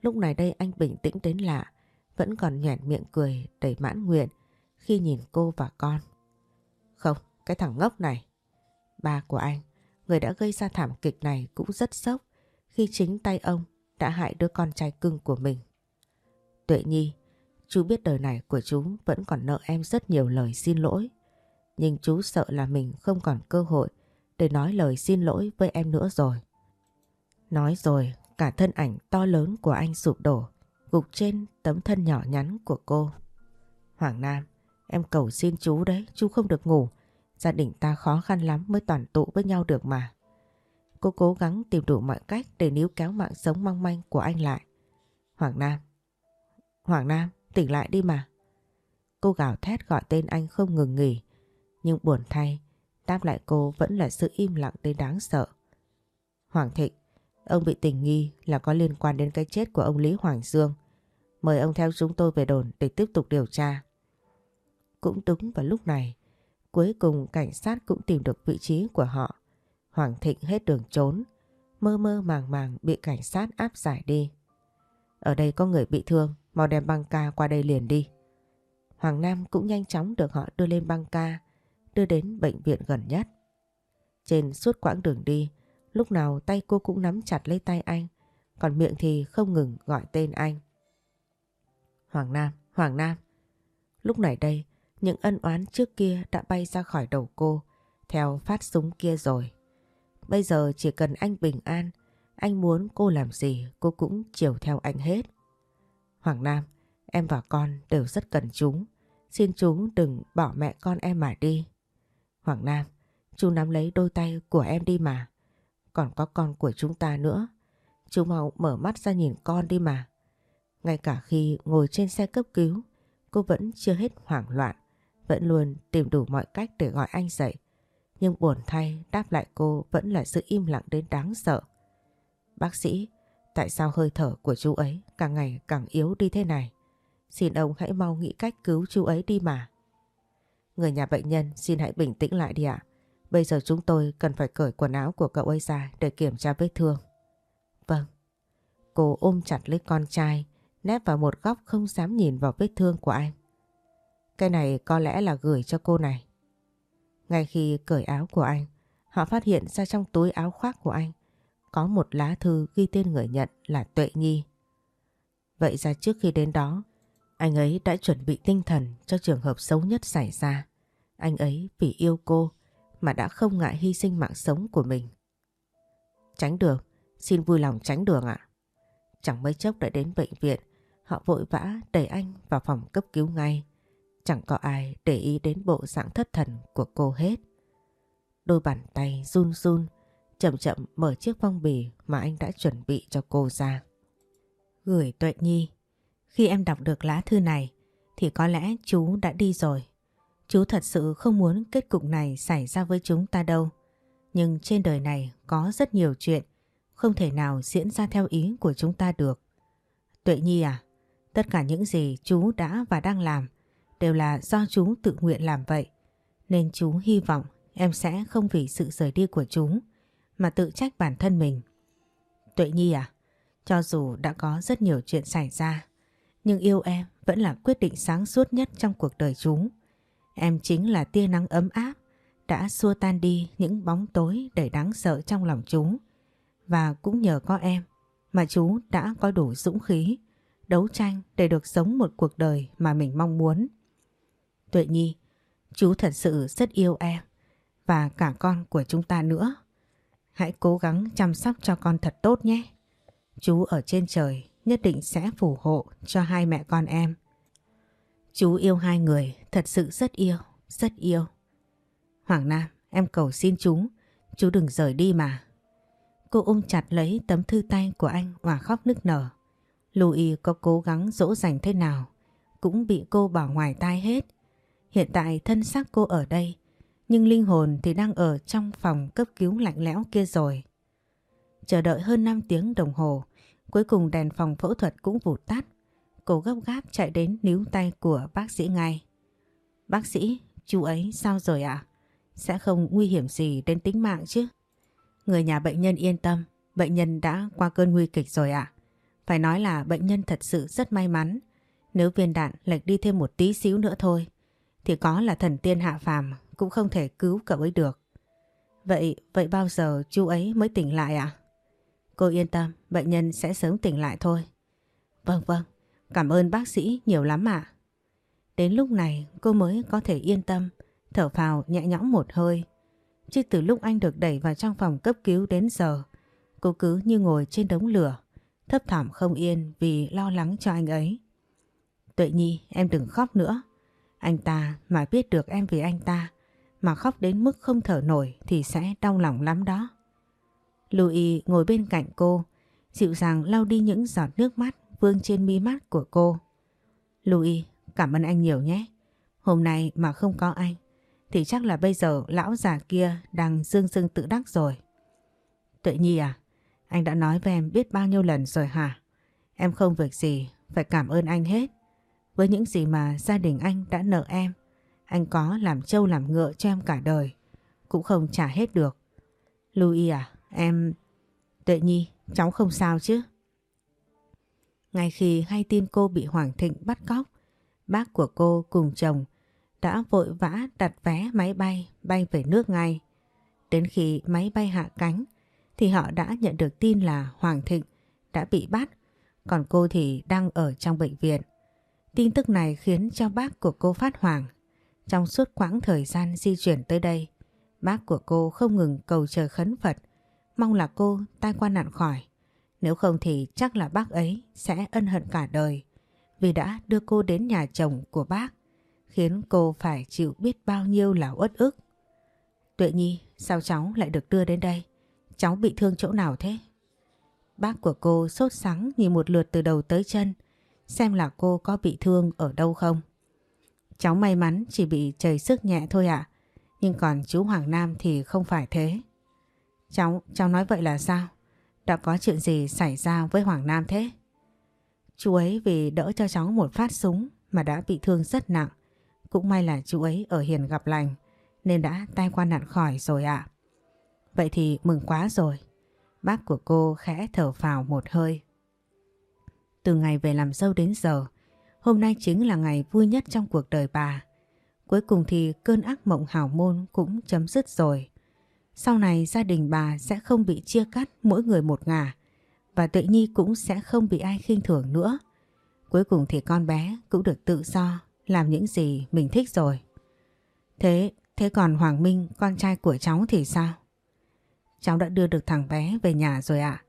Lúc này đây anh bình tĩnh đến lạ, vẫn còn nhoẻn miệng cười đầy mãn nguyện khi nhìn cô và con. Không, cái thằng ngốc này. Ba của anh, người đã gây ra thảm kịch này cũng rất sốc khi chính tay ông đã hại đứa con trai cưng của mình. Tuệ Nhi, chú biết đời này của chú vẫn còn nợ em rất nhiều lời xin lỗi. Nhưng chú sợ là mình không còn cơ hội để nói lời xin lỗi với em nữa rồi. Nói rồi, cả thân ảnh to lớn của anh sụp đổ, gục trên tấm thân nhỏ nhắn của cô. Hoàng Nam, em cầu xin chú đấy, chú không được ngủ. Gia đình ta khó khăn lắm mới toàn tụ với nhau được mà. Cô cố gắng tìm đủ mọi cách để níu kéo mạng sống mong manh của anh lại. Hoàng Nam. Hoàng Nam, tỉnh lại đi mà. Cô gào thét gọi tên anh không ngừng nghỉ. Nhưng buồn thay, đáp lại cô vẫn là sự im lặng đến đáng sợ. Hoàng Thịnh, ông bị tình nghi là có liên quan đến cái chết của ông Lý Hoàng Dương. Mời ông theo chúng tôi về đồn để tiếp tục điều tra. Cũng đúng vào lúc này, cuối cùng cảnh sát cũng tìm được vị trí của họ. Hoàng Thịnh hết đường trốn, mơ mơ màng màng bị cảnh sát áp giải đi. Ở đây có người bị thương, mau đem băng ca qua đây liền đi. Hoàng Nam cũng nhanh chóng được họ đưa lên băng ca, đưa đến bệnh viện gần nhất. Trên suốt quãng đường đi, lúc nào tay cô cũng nắm chặt lấy tay anh, còn miệng thì không ngừng gọi tên anh. Hoàng Nam, Hoàng Nam. Lúc này đây, những ân oán trước kia đã bay ra khỏi đầu cô, theo phát súng kia rồi. Bây giờ chỉ cần anh bình an, anh muốn cô làm gì cô cũng chiều theo anh hết. Hoàng Nam, em và con đều rất cần chúng. Xin chú đừng bỏ mẹ con em mà đi. Hoàng Nam, chú nắm lấy đôi tay của em đi mà. Còn có con của chúng ta nữa. Chú mau mở mắt ra nhìn con đi mà. Ngay cả khi ngồi trên xe cấp cứu, cô vẫn chưa hết hoảng loạn. Vẫn luôn tìm đủ mọi cách để gọi anh dậy. Nhưng buồn thay đáp lại cô vẫn là sự im lặng đến đáng sợ. Bác sĩ, tại sao hơi thở của chú ấy càng ngày càng yếu đi thế này? Xin ông hãy mau nghĩ cách cứu chú ấy đi mà. Người nhà bệnh nhân xin hãy bình tĩnh lại đi ạ. Bây giờ chúng tôi cần phải cởi quần áo của cậu ấy ra để kiểm tra vết thương. Vâng. Cô ôm chặt lấy con trai, nép vào một góc không dám nhìn vào vết thương của anh. Cái này có lẽ là gửi cho cô này. Ngay khi cởi áo của anh, họ phát hiện ra trong túi áo khoác của anh có một lá thư ghi tên người nhận là Tuệ Nhi. Vậy ra trước khi đến đó, anh ấy đã chuẩn bị tinh thần cho trường hợp xấu nhất xảy ra. Anh ấy vì yêu cô mà đã không ngại hy sinh mạng sống của mình. Tránh đường, xin vui lòng tránh đường ạ. Chẳng mấy chốc đã đến bệnh viện, họ vội vã đẩy anh vào phòng cấp cứu ngay. Chẳng có ai để ý đến bộ dạng thất thần của cô hết. Đôi bàn tay run run, chậm chậm mở chiếc phong bì mà anh đã chuẩn bị cho cô ra. Gửi Tuệ Nhi, khi em đọc được lá thư này thì có lẽ chú đã đi rồi. Chú thật sự không muốn kết cục này xảy ra với chúng ta đâu. Nhưng trên đời này có rất nhiều chuyện không thể nào diễn ra theo ý của chúng ta được. Tuệ Nhi à, tất cả những gì chú đã và đang làm đều là do chú tự nguyện làm vậy. Nên chú hy vọng em sẽ không vì sự rời đi của chú mà tự trách bản thân mình. Tuệ Nhi à, cho dù đã có rất nhiều chuyện xảy ra, nhưng yêu em vẫn là quyết định sáng suốt nhất trong cuộc đời chú. Em chính là tia nắng ấm áp đã xua tan đi những bóng tối đầy đáng sợ trong lòng chú. Và cũng nhờ có em mà chú đã có đủ dũng khí đấu tranh để được sống một cuộc đời mà mình mong muốn. Tuệ Nhi, chú thật sự rất yêu em và cả con của chúng ta nữa. Hãy cố gắng chăm sóc cho con thật tốt nhé. Chú ở trên trời nhất định sẽ phù hộ cho hai mẹ con em. Chú yêu hai người, thật sự rất yêu, rất yêu. Hoàng Nam, em cầu xin chú, chú đừng rời đi mà. Cô ôm chặt lấy tấm thư tay của anh và khóc nức nở. Louis có cố gắng dỗ dành thế nào, cũng bị cô bỏ ngoài tai hết. Hiện tại thân xác cô ở đây, nhưng linh hồn thì đang ở trong phòng cấp cứu lạnh lẽo kia rồi. Chờ đợi hơn 5 tiếng đồng hồ, cuối cùng đèn phòng phẫu thuật cũng vụt tắt. Cô gấp gáp chạy đến níu tay của bác sĩ ngay. Bác sĩ, chú ấy sao rồi ạ? Sẽ không nguy hiểm gì đến tính mạng chứ? Người nhà bệnh nhân yên tâm, bệnh nhân đã qua cơn nguy kịch rồi ạ. Phải nói là bệnh nhân thật sự rất may mắn. Nếu viên đạn lệch đi thêm một tí xíu nữa thôi, thì có là thần tiên hạ phàm cũng không thể cứu cậu ấy được. Vậy, vậy bao giờ chú ấy mới tỉnh lại ạ? Cô yên tâm, bệnh nhân sẽ sớm tỉnh lại thôi. Vâng vâng, cảm ơn bác sĩ nhiều lắm ạ. Đến lúc này cô mới có thể yên tâm, thở phào nhẹ nhõm một hơi. Chứ từ lúc anh được đẩy vào trong phòng cấp cứu đến giờ, cô cứ như ngồi trên đống lửa, thấp thỏm không yên vì lo lắng cho anh ấy. Tuệ Nhi, em đừng khóc nữa. Anh ta mà biết được em vì anh ta, mà khóc đến mức không thở nổi thì sẽ đau lòng lắm đó. Louis ngồi bên cạnh cô, dịu dàng lau đi những giọt nước mắt vương trên mi mắt của cô. Louis, cảm ơn anh nhiều nhé. Hôm nay mà không có anh, thì chắc là bây giờ lão già kia đang dương dương tự đắc rồi. Tuệ Nhi à, anh đã nói với em biết bao nhiêu lần rồi hả? Em không việc gì, phải cảm ơn anh hết. Với những gì mà gia đình anh đã nợ em, anh có làm trâu làm ngựa cho em cả đời, cũng không trả hết được. Louis à, em... Tuệ Nhi, cháu không sao chứ? Ngay khi hay tin cô bị Hoàng Thịnh bắt cóc, bác của cô cùng chồng đã vội vã đặt vé máy bay bay về nước ngay. Đến khi máy bay hạ cánh thì họ đã nhận được tin là Hoàng Thịnh đã bị bắt, còn cô thì đang ở trong bệnh viện. Tin tức này khiến cho bác của cô phát hoảng. Trong suốt quãng thời gian di chuyển tới đây, bác của cô không ngừng cầu trời khấn Phật, mong là cô tai qua nạn khỏi. Nếu không thì chắc là bác ấy sẽ ân hận cả đời vì đã đưa cô đến nhà chồng của bác, khiến cô phải chịu biết bao nhiêu là uất ức. Tuệ Nhi, sao cháu lại được đưa đến đây? Cháu bị thương chỗ nào thế? Bác của cô sốt sắng nhìn một lượt từ đầu tới chân, xem là cô có bị thương ở đâu không. Cháu may mắn chỉ bị chảy sức nhẹ thôi ạ, nhưng còn chú Hoàng Nam thì không phải thế. Cháu, cháu nói vậy là sao? Đã có chuyện gì xảy ra với Hoàng Nam thế? Chú ấy vì đỡ cho cháu một phát súng mà đã bị thương rất nặng. Cũng may là chú ấy ở hiền gặp lành nên đã tai qua nạn khỏi rồi ạ. Vậy thì mừng quá rồi. Bác của cô khẽ thở phào một hơi. Từ ngày về làm dâu đến giờ, hôm nay chính là ngày vui nhất trong cuộc đời bà. Cuối cùng thì cơn ác mộng hào môn cũng chấm dứt rồi. Sau này gia đình bà sẽ không bị chia cắt mỗi người một ngả và Tuệ Nhi cũng sẽ không bị ai khinh thường nữa. Cuối cùng thì con bé cũng được tự do làm những gì mình thích rồi. Thế, thế còn Hoàng Minh, con trai của cháu thì sao? Cháu đã đưa được thằng bé về nhà rồi ạ.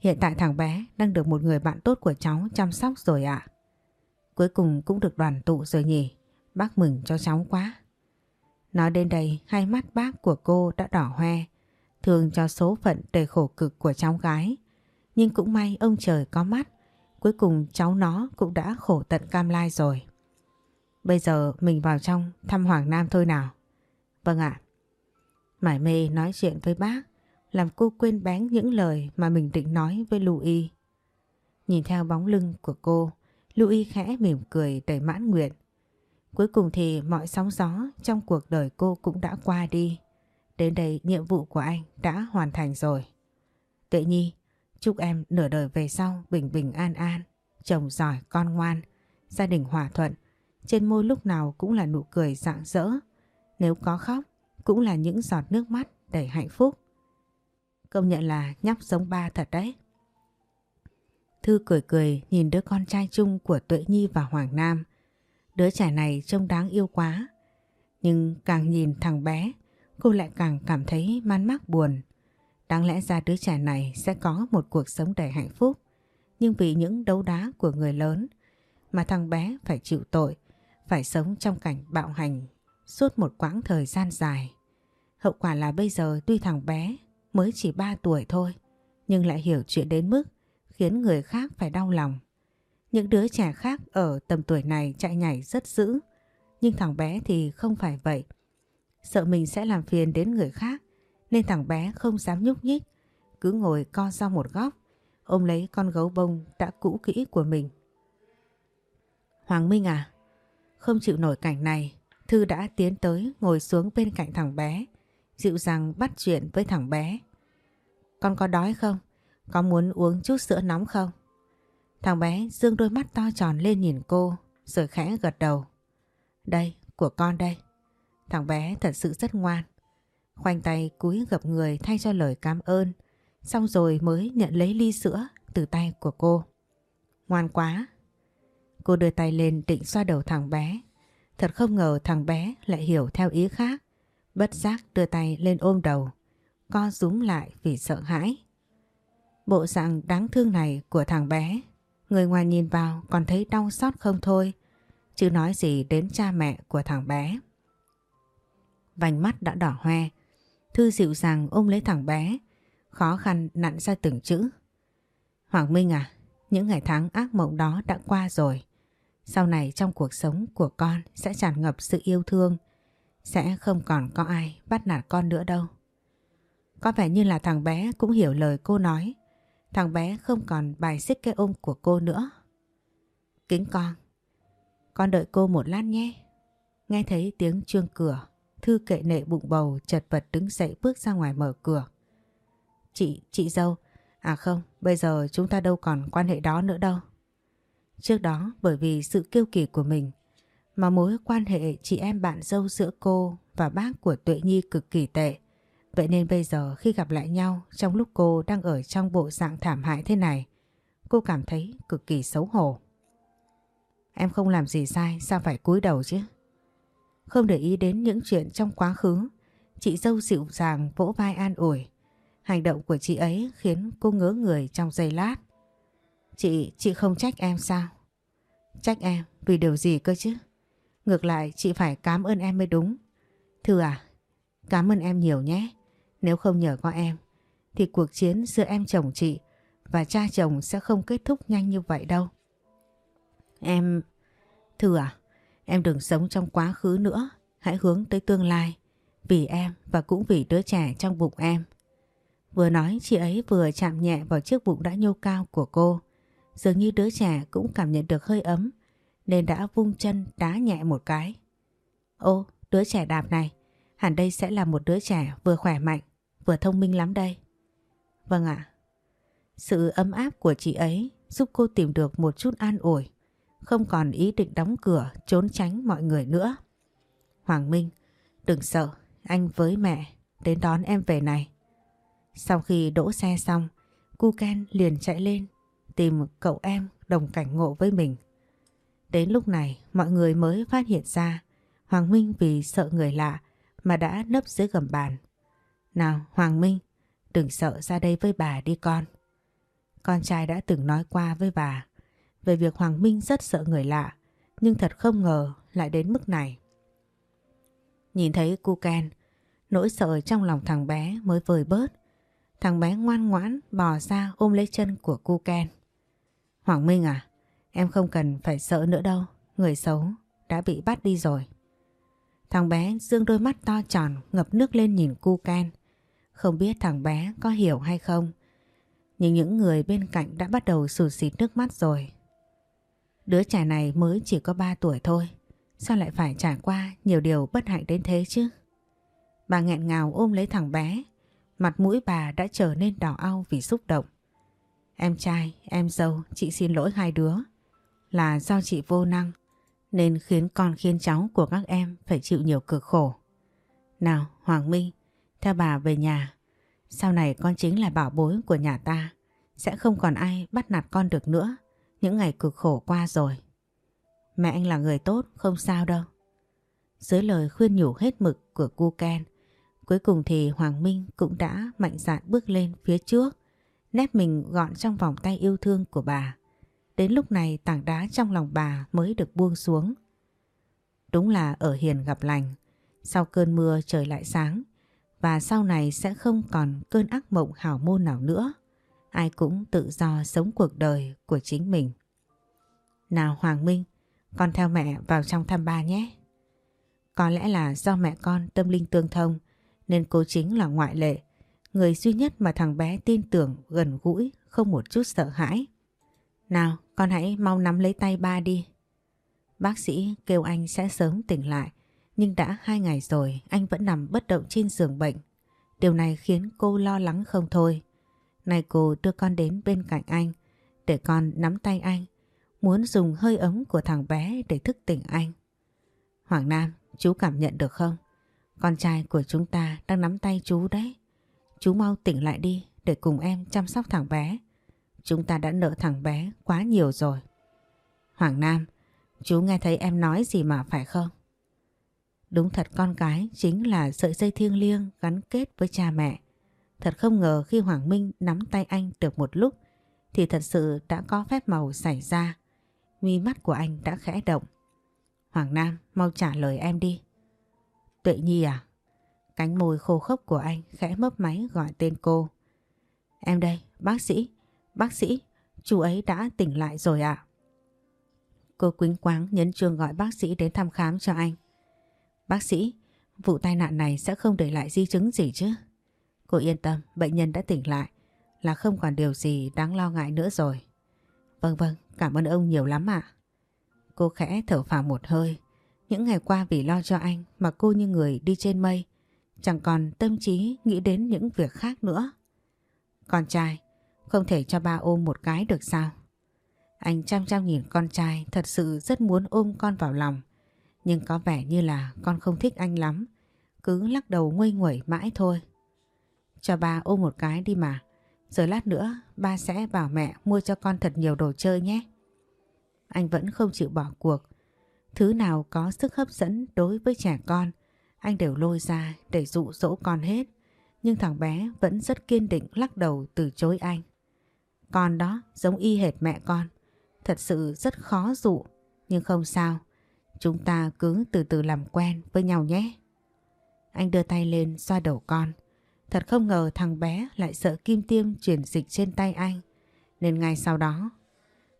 Hiện tại thằng bé đang được một người bạn tốt của cháu chăm sóc rồi ạ. Cuối cùng cũng được đoàn tụ rồi nhỉ. Bác mừng cho cháu quá. Nói đến đây, hai mắt bác của cô đã đỏ hoe, thường cho số phận đầy khổ cực của cháu gái. Nhưng cũng may ông trời có mắt, cuối cùng cháu nó cũng đã khổ tận cam lai rồi. Bây giờ mình vào trong thăm Hoàng Nam thôi nào. Vâng ạ. Mải mê nói chuyện với bác, làm cô quên bén những lời mà mình định nói với Louis. Nhìn theo bóng lưng của cô, Louis khẽ mỉm cười đầy mãn nguyện. Cuối cùng thì mọi sóng gió trong cuộc đời cô cũng đã qua đi. Đến đây nhiệm vụ của anh đã hoàn thành rồi. Tuệ Nhi, chúc em nửa đời về sau bình bình an an, chồng giỏi, con ngoan, gia đình hòa thuận. Trên môi lúc nào cũng là nụ cười rạng rỡ. Nếu có khóc, cũng là những giọt nước mắt đầy hạnh phúc. Công nhận là nhóc giống ba thật đấy. Thư cười cười nhìn đứa con trai chung của Tuệ Nhi và Hoàng Nam. Đứa trẻ này trông đáng yêu quá. Nhưng càng nhìn thằng bé, cô lại càng cảm thấy man mác buồn. Đáng lẽ ra đứa trẻ này sẽ có một cuộc sống đầy hạnh phúc. Nhưng vì những đấu đá của người lớn mà thằng bé phải chịu tội, phải sống trong cảnh bạo hành suốt một quãng thời gian dài. Hậu quả là bây giờ tuy thằng bé mới chỉ 3 tuổi thôi, nhưng lại hiểu chuyện đến mức khiến người khác phải đau lòng. Những đứa trẻ khác ở tầm tuổi này chạy nhảy rất dữ, nhưng thằng bé thì không phải vậy. Sợ mình sẽ làm phiền đến người khác, nên thằng bé không dám nhúc nhích, cứ ngồi co ra một góc, ôm lấy con gấu bông đã cũ kỹ của mình. Hoàng Minh à, không chịu nổi cảnh này, Thư đã tiến tới ngồi xuống bên cạnh thằng bé, dịu dàng bắt chuyện với thằng bé. Con có đói không? Có muốn uống chút sữa nóng không? Thằng bé dương đôi mắt to tròn lên nhìn cô, rồi khẽ gật đầu. Đây, của con đây. Thằng bé thật sự rất ngoan. Khoanh tay cúi gập người thay cho lời cảm ơn, xong rồi mới nhận lấy ly sữa từ tay của cô. Ngoan quá. Cô đưa tay lên định xoa đầu thằng bé. Thật không ngờ thằng bé lại hiểu theo ý khác. Bất giác đưa tay lên ôm đầu, co rúm lại vì sợ hãi. Bộ dạng đáng thương này của thằng bé, người ngoài nhìn vào còn thấy đau xót không thôi, chứ nói gì đến cha mẹ của thằng bé. Vành mắt đã đỏ hoe, Thư dịu dàng ôm lấy thằng bé, khó khăn nặn ra từng chữ. Hoàng Minh à, những ngày tháng ác mộng đó đã qua rồi. Sau này trong cuộc sống của con sẽ tràn ngập sự yêu thương, sẽ không còn có ai bắt nạt con nữa đâu. Có vẻ như là thằng bé cũng hiểu lời cô nói. Thằng bé không còn bài xích cái ôm của cô nữa. Kính con, con đợi cô một lát nhé. Nghe thấy tiếng chuông cửa, Thư kệ nệ bụng bầu chật vật đứng dậy bước ra ngoài mở cửa. Chị, chị dâu, à không, bây giờ chúng ta đâu còn quan hệ đó nữa đâu. Trước đó bởi vì sự kiêu kỳ của mình mà mối quan hệ chị em bạn dâu giữa cô và bác của Tuệ Nhi cực kỳ tệ. Vậy nên bây giờ khi gặp lại nhau trong lúc cô đang ở trong bộ dạng thảm hại thế này, cô cảm thấy cực kỳ xấu hổ. Em không làm gì sai, sao phải cúi đầu chứ? Không để ý đến những chuyện trong quá khứ, chị dâu dịu dàng vỗ vai an ủi. Hành động của chị ấy khiến cô ngớ người trong giây lát. Chị, chị không trách em sao? Trách em vì điều gì cơ chứ? Ngược lại chị phải cảm ơn em mới đúng. Thư à, cảm ơn em nhiều nhé. Nếu không nhờ có em, thì cuộc chiến giữa em chồng chị và cha chồng sẽ không kết thúc nhanh như vậy đâu. Em... Thư à, em đừng sống trong quá khứ nữa, hãy hướng tới tương lai. Vì em và cũng vì đứa trẻ trong bụng em. Vừa nói chị ấy vừa chạm nhẹ vào chiếc bụng đã nhô cao của cô. Dường như đứa trẻ cũng cảm nhận được hơi ấm nên đã vung chân đá nhẹ một cái. Ô, đứa trẻ đạp này, hẳn đây sẽ là một đứa trẻ vừa khỏe mạnh, vừa thông minh lắm đây. Vâng ạ. Sự ấm áp của chị ấy giúp cô tìm được một chút an ủi, không còn ý định đóng cửa trốn tránh mọi người nữa. Hoàng Minh, đừng sợ, anh với mẹ đến đón em về này. Sau khi đỗ xe xong, Cu Ken liền chạy lên tìm cậu em đồng cảnh ngộ với mình. Đến lúc này mọi người mới phát hiện ra Hoàng Minh vì sợ người lạ mà đã nấp dưới gầm bàn. Nào Hoàng Minh, đừng sợ ra đây với bà đi con. Con trai đã từng nói qua với bà về việc Hoàng Minh rất sợ người lạ nhưng thật không ngờ lại đến mức này. Nhìn thấy cu Ken, nỗi sợ trong lòng thằng bé mới vơi bớt. Thằng bé ngoan ngoãn bò ra ôm lấy chân của cu Ken. Hoàng Minh à, em không cần phải sợ nữa đâu, người xấu đã bị bắt đi rồi. Thằng bé dương đôi mắt to tròn ngập nước lên nhìn cu Ken. Không biết thằng bé có hiểu hay không, nhưng những người bên cạnh đã bắt đầu sụt xịt nước mắt rồi. Đứa trẻ này mới chỉ có 3 tuổi thôi, sao lại phải trải qua nhiều điều bất hạnh đến thế chứ? Bà nghẹn ngào ôm lấy thằng bé, mặt mũi bà đã trở nên đỏ au vì xúc động. Em trai, em dâu, chị xin lỗi hai đứa. Là do chị vô năng nên khiến con khiến cháu của các em phải chịu nhiều cực khổ. Nào Hoàng Minh, theo bà về nhà. Sau này con chính là bảo bối của nhà ta. Sẽ không còn ai bắt nạt con được nữa. Những ngày cực khổ qua rồi. Mẹ anh là người tốt, không sao đâu. Dưới lời khuyên nhủ hết mực của cu Ken, cuối cùng thì Hoàng Minh cũng đã mạnh dạn bước lên phía trước nép mình gọn trong vòng tay yêu thương của bà. Đến lúc này tảng đá trong lòng bà mới được buông xuống. Đúng là ở hiền gặp lành, sau cơn mưa trời lại sáng và sau này sẽ không còn cơn ác mộng hảo môn nào nữa. Ai cũng tự do sống cuộc đời của chính mình. Nào Hoàng Minh, con theo mẹ vào trong thăm ba nhé. Có lẽ là do mẹ con tâm linh tương thông nên cô chính là ngoại lệ Người duy nhất mà thằng bé tin tưởng gần gũi, không một chút sợ hãi. Nào, con hãy mau nắm lấy tay ba đi. Bác sĩ kêu anh sẽ sớm tỉnh lại, nhưng đã hai ngày rồi anh vẫn nằm bất động trên giường bệnh. Điều này khiến cô lo lắng không thôi. Này cô đưa con đến bên cạnh anh để con nắm tay anh. Muốn dùng hơi ấm của thằng bé để thức tỉnh anh. Hoàng Nam, chú cảm nhận được không? Con trai của chúng ta đang nắm tay chú đấy. Chú mau tỉnh lại đi để cùng em chăm sóc thằng bé. Chúng ta đã nợ thằng bé quá nhiều rồi. Hoàng Nam, chú nghe thấy em nói gì mà phải không? Đúng thật con cái chính là sợi dây thiêng liêng gắn kết với cha mẹ. Thật không ngờ khi Hoàng Minh nắm tay anh được một lúc thì thật sự đã có phép màu xảy ra. Mi mắt của anh đã khẽ động. Hoàng Nam mau trả lời em đi. Tuệ Nhi à? Cánh môi khô khốc của anh khẽ mấp máy gọi tên cô. Em đây, bác sĩ, bác sĩ, chú ấy đã tỉnh lại rồi ạ. Cô quính quáng nhấn chuông gọi bác sĩ đến thăm khám cho anh. Bác sĩ, vụ tai nạn này sẽ không để lại di chứng gì chứ? Cô yên tâm, bệnh nhân đã tỉnh lại là không còn điều gì đáng lo ngại nữa rồi. Vâng vâng, cảm ơn ông nhiều lắm ạ. Cô khẽ thở phào một hơi. Những ngày qua vì lo cho anh mà cô như người đi trên mây. Chẳng còn tâm trí nghĩ đến những việc khác nữa. Con trai, không thể cho ba ôm một cái được sao? Anh chăm chăm nhìn con trai thật sự rất muốn ôm con vào lòng. Nhưng có vẻ như là con không thích anh lắm. Cứ lắc đầu nguây nguẩy mãi thôi. Cho ba ôm một cái đi mà. Rồi lát nữa ba sẽ bảo mẹ mua cho con thật nhiều đồ chơi nhé. Anh vẫn không chịu bỏ cuộc. Thứ nào có sức hấp dẫn đối với trẻ con, anh đều lôi ra để dụ dỗ con hết. Nhưng thằng bé vẫn rất kiên định lắc đầu từ chối anh. Con đó giống y hệt mẹ con. Thật sự rất khó dụ. Nhưng không sao. Chúng ta cứ từ từ làm quen với nhau nhé. Anh đưa tay lên xoa đầu con. Thật không ngờ thằng bé lại sợ kim tiêm chuyển dịch trên tay anh. Nên ngay sau đó,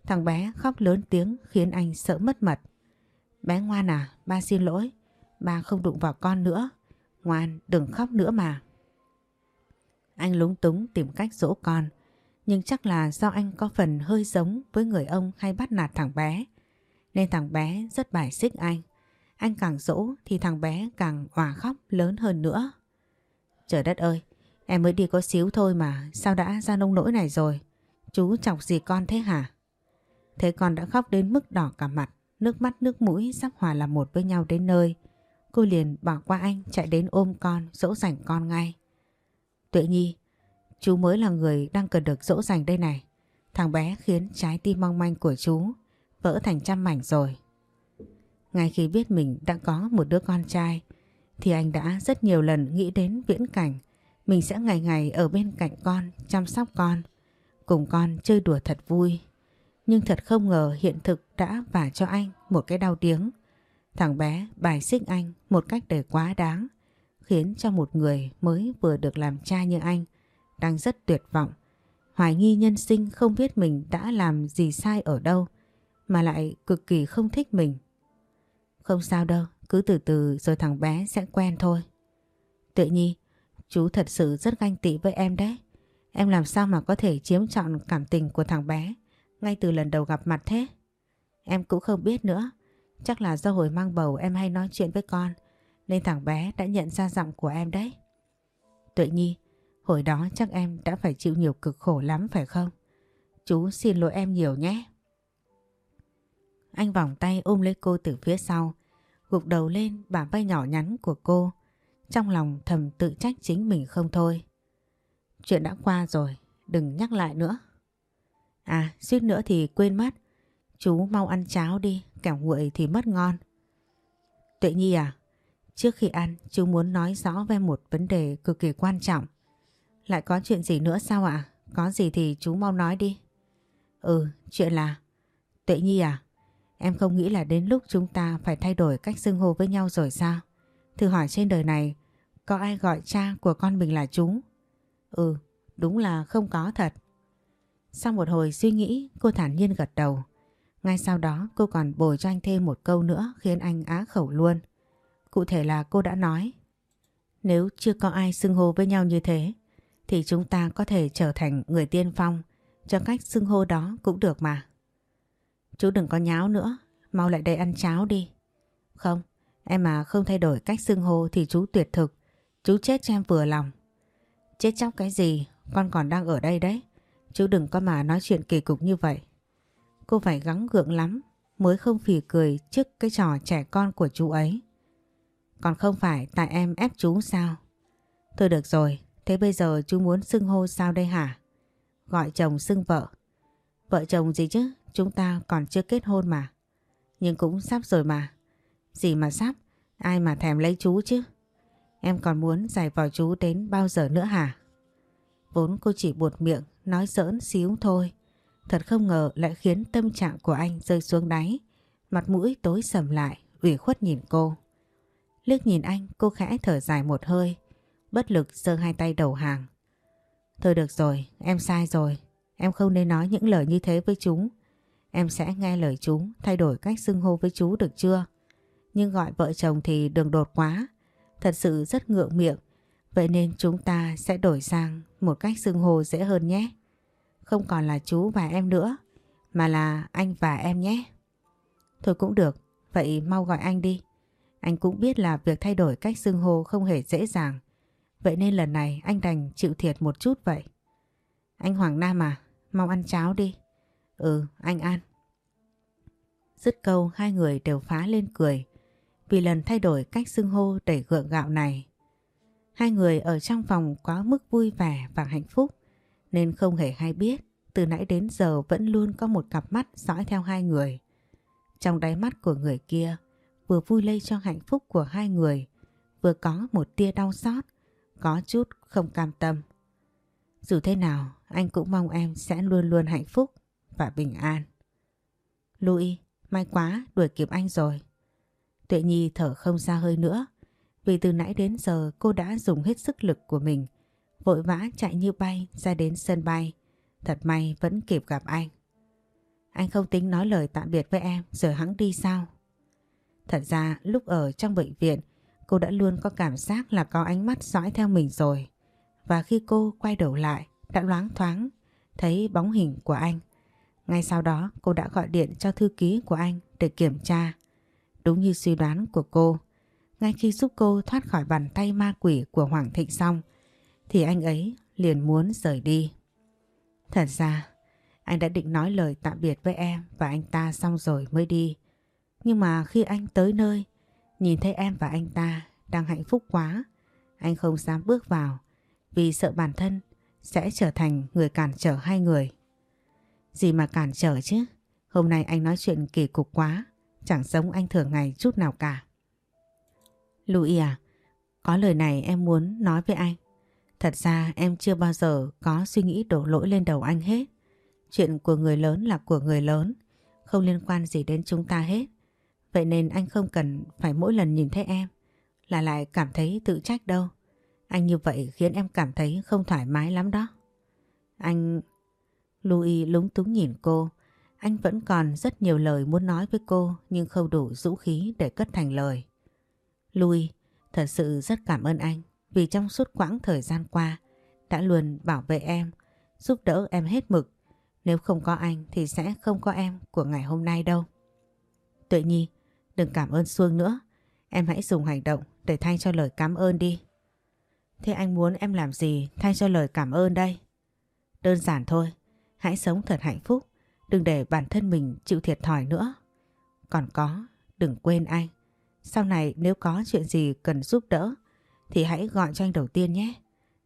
thằng bé khóc lớn tiếng khiến anh sợ mất mật. Bé ngoan à, ba xin lỗi. Ba không đụng vào con nữa. Ngoan, đừng khóc nữa mà. Anh lúng túng tìm cách dỗ con. Nhưng chắc là do anh có phần hơi giống với người ông hay bắt nạt thằng bé. Nên thằng bé rất bài xích anh. Anh càng dỗ thì thằng bé càng òa khóc lớn hơn nữa. Trời đất ơi, em mới đi có xíu thôi mà sao đã ra nông nỗi này rồi? Chú chọc gì con thế hả? Thế con đã khóc đến mức đỏ cả mặt, nước mắt nước mũi sắp hòa làm một với nhau đến nơi. Cô liền bỏ qua anh chạy đến ôm con, dỗ dành con ngay. Tuệ Nhi, chú mới là người đang cần được dỗ dành đây này. Thằng bé khiến trái tim mong manh của chú vỡ thành trăm mảnh rồi. Ngay khi biết mình đã có một đứa con trai thì anh đã rất nhiều lần nghĩ đến viễn cảnh mình sẽ ngày ngày ở bên cạnh con, chăm sóc con, cùng con chơi đùa thật vui. Nhưng thật không ngờ hiện thực đã vả cho anh một cái đau tiếng. Thằng bé bài xích anh một cách để quá đáng, khiến cho một người mới vừa được làm cha như anh đang rất tuyệt vọng. Hoài nghi nhân sinh không biết mình đã làm gì sai ở đâu, mà lại cực kỳ không thích mình. Không sao đâu, cứ từ từ rồi thằng bé sẽ quen thôi. Tự Nhi, chú thật sự rất ganh tị với em đấy. Em làm sao mà có thể chiếm trọn cảm tình của thằng bé ngay từ lần đầu gặp mặt thế? Em cũng không biết nữa. Chắc là do hồi mang bầu em hay nói chuyện với con nên thằng bé đã nhận ra giọng của em đấy. Tuệ Nhi, hồi đó chắc em đã phải chịu nhiều cực khổ lắm phải không? Chú xin lỗi em nhiều nhé. Anh vòng tay ôm lấy cô từ phía sau, gục đầu lên bả vai nhỏ nhắn của cô, trong lòng thầm tự trách chính mình không thôi. Chuyện đã qua rồi, đừng nhắc lại nữa. À, suýt nữa thì quên mất. Chú mau ăn cháo đi, kẻo nguội thì mất ngon. Tuệ Nhi à, trước khi ăn chú muốn nói rõ về một vấn đề cực kỳ quan trọng. Lại có chuyện gì nữa sao ạ? Có gì thì chú mau nói đi. Ừ, chuyện là... Tuệ Nhi à, Em không nghĩ là đến lúc chúng ta phải thay đổi cách xưng hô với nhau rồi sao? Thử hỏi trên đời này có ai gọi cha của con mình là chú? Ừ, đúng là không có thật. Sau một hồi suy nghĩ cô thản nhiên gật đầu. Ngay sau đó cô còn bồi cho anh thêm một câu nữa khiến anh á khẩu luôn. Cụ thể là cô đã nói Nếu chưa có ai xưng hô với nhau như thế thì chúng ta có thể trở thành người tiên phong cho cách xưng hô đó cũng được mà. Chú đừng có nháo nữa, mau lại đây ăn cháo đi. Không, Em mà không thay đổi cách xưng hô thì chú tuyệt thực. Chú chết cho em vừa lòng. Chết chóc cái gì, con còn đang ở đây đấy. Chú đừng có mà nói chuyện kỳ cục như vậy. Cô phải gắng gượng lắm mới không phì cười trước cái trò trẻ con của chú ấy. Còn không phải tại em ép chú sao? Thôi được rồi, thế bây giờ chú muốn xưng hô sao đây hả? Gọi chồng xưng vợ. Vợ chồng gì chứ, chúng ta còn chưa kết hôn mà. Nhưng cũng sắp rồi mà. Gì mà sắp, ai mà thèm lấy chú chứ? Em còn muốn giải vò chú đến bao giờ nữa hả? Vốn cô chỉ buột miệng, nói giỡn xíu thôi. Thật không ngờ lại khiến tâm trạng của anh rơi xuống đáy. Mặt mũi tối sầm lại, ủy khuất nhìn cô. Liếc nhìn anh, cô khẽ thở dài một hơi, bất lực giơ hai tay đầu hàng. Thôi được rồi, em sai rồi. Em không nên nói những lời như thế với chúng. Em sẽ nghe lời chú thay đổi cách xưng hô với chú được chưa? Nhưng gọi vợ chồng thì đường đột quá. Thật sự rất ngượng miệng. Vậy nên chúng ta sẽ đổi sang một cách xưng hô dễ hơn nhé. Không còn là chú và em nữa, mà là anh và em nhé. Thôi cũng được, vậy mau gọi anh đi. Anh cũng biết là việc thay đổi cách xưng hô không hề dễ dàng. Vậy nên lần này anh đành chịu thiệt một chút vậy. Anh Hoàng Nam à, mau ăn cháo đi. Ừ, anh ăn. Dứt câu hai người đều phá lên cười vì lần thay đổi cách xưng hô đầy gượng gạo này. Hai người ở trong phòng quá mức vui vẻ và hạnh phúc nên không hề hay biết từ nãy đến giờ vẫn luôn có một cặp mắt dõi theo hai người. Trong đáy mắt của người kia vừa vui lây cho hạnh phúc của hai người vừa có một tia đau xót có chút không cam tâm. Dù thế nào anh cũng mong em sẽ luôn luôn hạnh phúc và bình an. Louis, may quá đuổi kịp anh rồi. Tuệ Nhi thở không ra hơi nữa vì từ nãy đến giờ cô đã dùng hết sức lực của mình, vội vã chạy như bay ra đến sân bay. Thật may vẫn kịp gặp anh. Anh không tính nói lời tạm biệt với em, rồi hắn đi sao? Thật ra lúc ở trong bệnh viện, cô đã luôn có cảm giác là có ánh mắt dõi theo mình rồi. Và khi cô quay đầu lại, đã loáng thoáng thấy bóng hình của anh. Ngay sau đó cô đã gọi điện cho thư ký của anh để kiểm tra. Đúng như suy đoán của cô, ngay khi giúp cô thoát khỏi bàn tay ma quỷ của Hoàng Thịnh xong, thì anh ấy liền muốn rời đi. Thật ra, anh đã định nói lời tạm biệt với em và anh ta xong rồi mới đi. Nhưng mà khi anh tới nơi, nhìn thấy em và anh ta đang hạnh phúc quá, anh không dám bước vào vì sợ bản thân sẽ trở thành người cản trở hai người. Gì mà cản trở chứ, hôm nay anh nói chuyện kỳ cục quá, chẳng giống anh thường ngày chút nào cả. Louis à, có lời này em muốn nói với anh. Thật ra em chưa bao giờ có suy nghĩ đổ lỗi lên đầu anh hết. Chuyện của người lớn là của người lớn, không liên quan gì đến chúng ta hết. Vậy nên anh không cần phải mỗi lần nhìn thấy em là lại cảm thấy tự trách đâu. Anh như vậy khiến em cảm thấy không thoải mái lắm đó. Anh... Louis lúng túng nhìn cô. Anh vẫn còn rất nhiều lời muốn nói với cô nhưng không đủ dũng khí để cất thành lời. Louis, thật sự rất cảm ơn anh vì trong suốt quãng thời gian qua đã luôn bảo vệ em, giúp đỡ em hết mực. Nếu không có anh thì sẽ không có em của ngày hôm nay đâu. Tuệ Nhi, đừng cảm ơn Xuông nữa. Em hãy dùng hành động để thay cho lời cảm ơn đi. Thế anh muốn em làm gì thay cho lời cảm ơn đây? Đơn giản thôi, hãy sống thật hạnh phúc, đừng để bản thân mình chịu thiệt thòi nữa. Còn có, đừng quên anh. Sau này nếu có chuyện gì cần giúp đỡ thì hãy gọi cho anh đầu tiên nhé.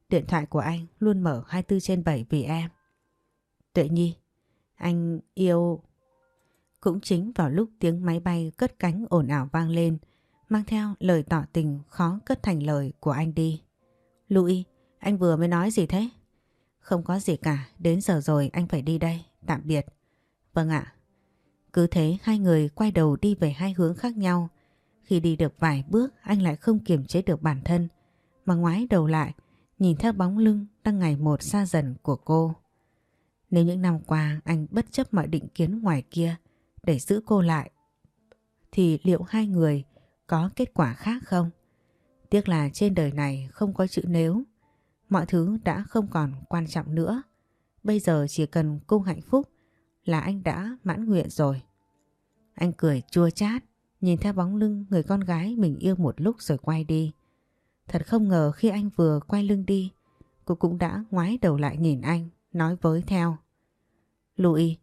Điện thoại của anh luôn mở 24 trên 7 vì em. Tuệ Nhi, anh yêu... Cũng chính vào lúc tiếng máy bay cất cánh ồn ào vang lên, mang theo lời tỏ tình khó cất thành lời của anh đi. Louis, anh vừa mới nói gì thế? Không có gì cả, đến giờ rồi anh phải đi đây, tạm biệt. Vâng ạ. Cứ thế hai người quay đầu đi về hai hướng khác nhau, khi đi được vài bước anh lại không kiềm chế được bản thân mà ngoái đầu lại nhìn theo bóng lưng đang ngày một xa dần của cô. Nếu những năm qua anh bất chấp mọi định kiến ngoài kia để giữ cô lại thì liệu hai người có kết quả khác không? Tiếc là trên đời này không có chữ nếu. Mọi thứ đã không còn quan trọng nữa. Bây giờ chỉ cần cô hạnh phúc là anh đã mãn nguyện rồi. Anh cười chua chát nhìn theo bóng lưng người con gái mình yêu một lúc rồi quay đi. Thật không ngờ khi anh vừa quay lưng đi, cô cũng đã ngoái đầu lại nhìn anh, nói với theo. Louis,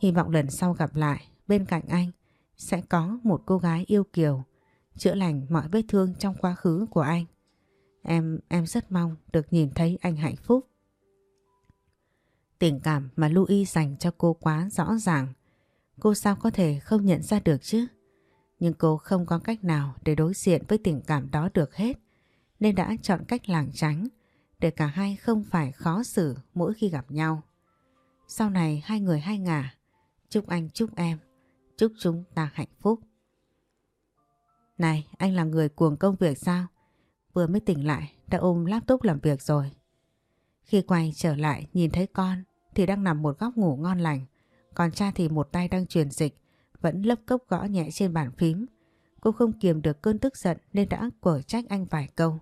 hy vọng lần sau gặp lại, bên cạnh anh sẽ có một cô gái yêu kiều, chữa lành mọi vết thương trong quá khứ của anh. Em, em rất mong được nhìn thấy anh hạnh phúc. Tình cảm mà Louis dành cho cô quá rõ ràng. Cô sao có thể không nhận ra được chứ? Nhưng cô không có cách nào để đối diện với tình cảm đó được hết. Nên đã chọn cách lảng tránh để cả hai không phải khó xử mỗi khi gặp nhau. Sau này hai người hai ngả. Chúc anh chúc em. Chúc chúng ta hạnh phúc. Này, anh là người cuồng công việc sao? Vừa mới tỉnh lại, đã ôm laptop làm việc rồi. Khi quay trở lại nhìn thấy con thì đang nằm một góc ngủ ngon lành. Còn cha thì một tay đang truyền dịch, vẫn lấp cốc gõ nhẹ trên bàn phím. Cô không kiềm được cơn tức giận nên đã quở trách anh vài câu.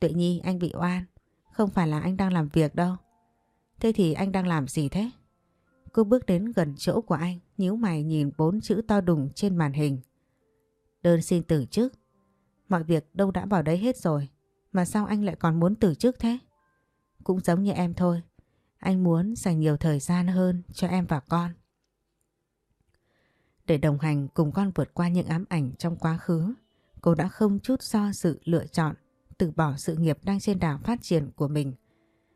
Tuệ Nhi anh bị oan, không phải là anh đang làm việc đâu. Thế thì anh đang làm gì thế? Cô bước đến gần chỗ của anh, nhíu mày nhìn bốn chữ to đùng trên màn hình. Đơn xin từ chức. Mọi việc đâu đã vào đấy hết rồi, mà sao anh lại còn muốn từ chức thế? Cũng giống như em thôi, anh muốn dành nhiều thời gian hơn cho em và con. Để đồng hành cùng con vượt qua những ám ảnh trong quá khứ, cô đã không chút do sự lựa chọn từ bỏ sự nghiệp đang trên đà phát triển của mình.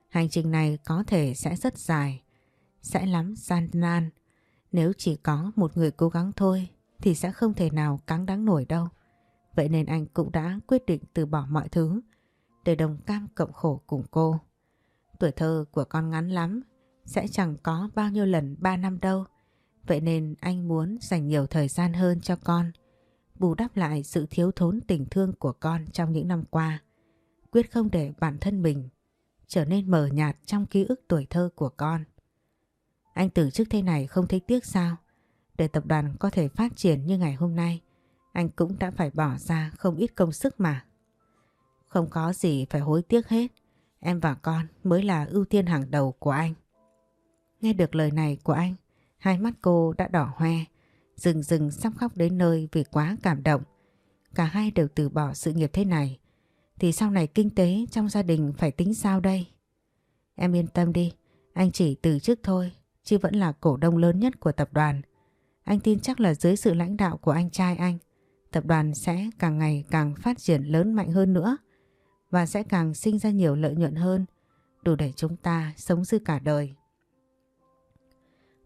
Hành trình này có thể sẽ rất dài, sẽ lắm gian nan. Nếu chỉ có một người cố gắng thôi thì sẽ không thể nào cắn đáng nổi đâu. Vậy nên anh cũng đã quyết định từ bỏ mọi thứ để đồng cam cộng khổ cùng cô. Tuổi thơ của con ngắn lắm, sẽ chẳng có bao nhiêu lần 3 năm đâu. Vậy nên anh muốn dành nhiều thời gian hơn cho con, bù đắp lại sự thiếu thốn tình thương của con trong những năm qua. Quyết không để bản thân mình trở nên mờ nhạt trong ký ức tuổi thơ của con. Anh từ chức thế này không thấy tiếc sao? Để tập đoàn có thể phát triển như ngày hôm nay, anh cũng đã phải bỏ ra không ít công sức mà. Không có gì phải hối tiếc hết. Em và con mới là ưu tiên hàng đầu của anh. Nghe được lời này của anh, hai mắt cô đã đỏ hoe, rừng rừng sắp khóc đến nơi vì quá cảm động. Cả hai đều từ bỏ sự nghiệp thế này, thì sau này kinh tế trong gia đình phải tính sao đây? Em yên tâm đi, anh chỉ từ chức thôi, chứ vẫn là cổ đông lớn nhất của tập đoàn. Anh tin chắc là dưới sự lãnh đạo của anh trai anh, tập đoàn sẽ càng ngày càng phát triển lớn mạnh hơn nữa và sẽ càng sinh ra nhiều lợi nhuận hơn, đủ để chúng ta sống dư cả đời.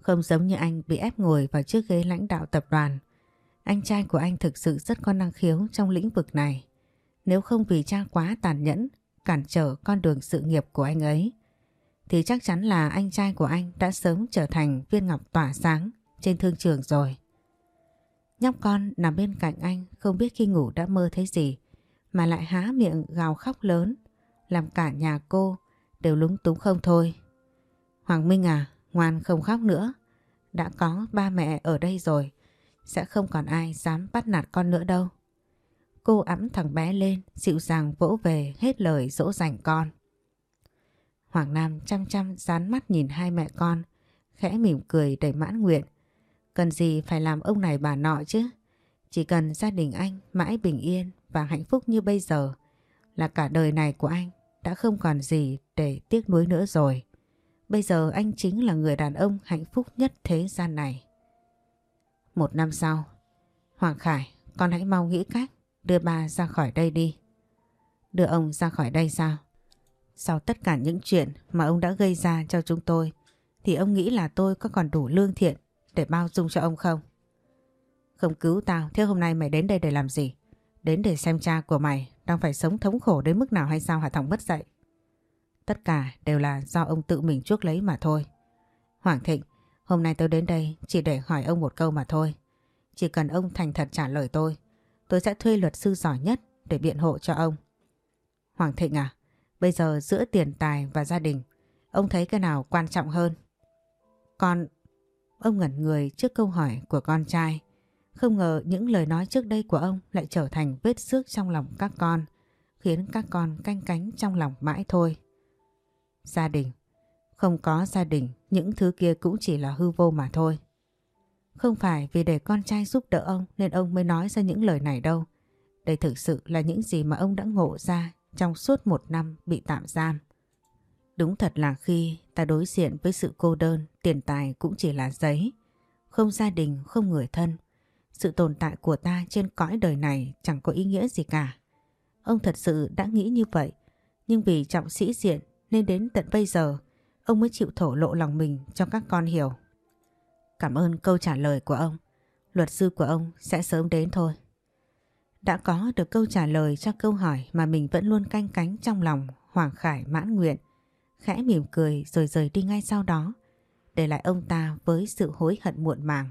Không giống như anh bị ép ngồi vào chiếc ghế lãnh đạo tập đoàn, anh trai của anh thực sự rất có năng khiếu trong lĩnh vực này. Nếu không vì cha quá tàn nhẫn, cản trở con đường sự nghiệp của anh ấy, thì chắc chắn là anh trai của anh đã sớm trở thành viên ngọc tỏa sáng trên thương trường rồi. Nhóc con nằm bên cạnh anh không biết khi ngủ đã mơ thấy gì mà lại há miệng gào khóc lớn làm cả nhà cô đều lúng túng không thôi. Hoàng Minh à, ngoan không khóc nữa. Đã có ba mẹ ở đây rồi, sẽ không còn ai dám bắt nạt con nữa đâu. Cô ẵm thằng bé lên, dịu dàng vỗ về hết lời dỗ dành con. Hoàng Nam chăm chăm dán mắt nhìn hai mẹ con, khẽ mỉm cười đầy mãn nguyện. Cần gì phải làm ông này bà nọ chứ? Chỉ cần gia đình anh mãi bình yên và hạnh phúc như bây giờ là cả đời này của anh đã không còn gì để tiếc nuối nữa rồi. Bây giờ anh chính là người đàn ông hạnh phúc nhất thế gian này. Một năm sau, Hoàng Khải, con hãy mau nghĩ cách đưa ba ra khỏi đây đi. Đưa ông ra khỏi đây sao? Sau tất cả những chuyện mà ông đã gây ra cho chúng tôi, thì ông nghĩ là tôi có còn đủ lương thiện để bao dung cho ông không? Không cứu tao, thế hôm nay mày đến đây để làm gì? Đến để xem cha của mày đang phải sống thống khổ đến mức nào hay sao hả Thọng bất dậy? Tất cả đều là do ông tự mình chuốc lấy mà thôi. Hoàng Thịnh, hôm nay tôi đến đây chỉ để hỏi ông một câu mà thôi. Chỉ cần ông thành thật trả lời tôi, tôi sẽ thuê luật sư giỏi nhất để biện hộ cho ông. Hoàng Thịnh à, bây giờ giữa tiền tài và gia đình, ông thấy cái nào quan trọng hơn? Con... Ông ngẩn người trước câu hỏi của con trai. Không ngờ những lời nói trước đây của ông lại trở thành vết xước trong lòng các con, khiến các con canh cánh trong lòng mãi thôi. Gia đình. Không có gia đình, những thứ kia cũng chỉ là hư vô mà thôi. Không phải vì để con trai giúp đỡ ông nên ông mới nói ra những lời này đâu. Đây thực sự là những gì mà ông đã ngộ ra trong suốt một năm bị tạm giam. Đúng thật là khi ta đối diện với sự cô đơn, tiền tài cũng chỉ là giấy. Không gia đình, không người thân. Sự tồn tại của ta trên cõi đời này chẳng có ý nghĩa gì cả. Ông thật sự đã nghĩ như vậy, nhưng vì trọng sĩ diện nên đến tận bây giờ ông mới chịu thổ lộ lòng mình cho các con hiểu. Cảm ơn câu trả lời của ông. Luật sư của ông sẽ sớm đến thôi. Đã có được câu trả lời cho câu hỏi mà mình vẫn luôn canh cánh trong lòng Hoàng Khải mãn nguyện. Khẽ mỉm cười rồi rời đi ngay sau đó. Để lại ông ta với sự hối hận muộn màng.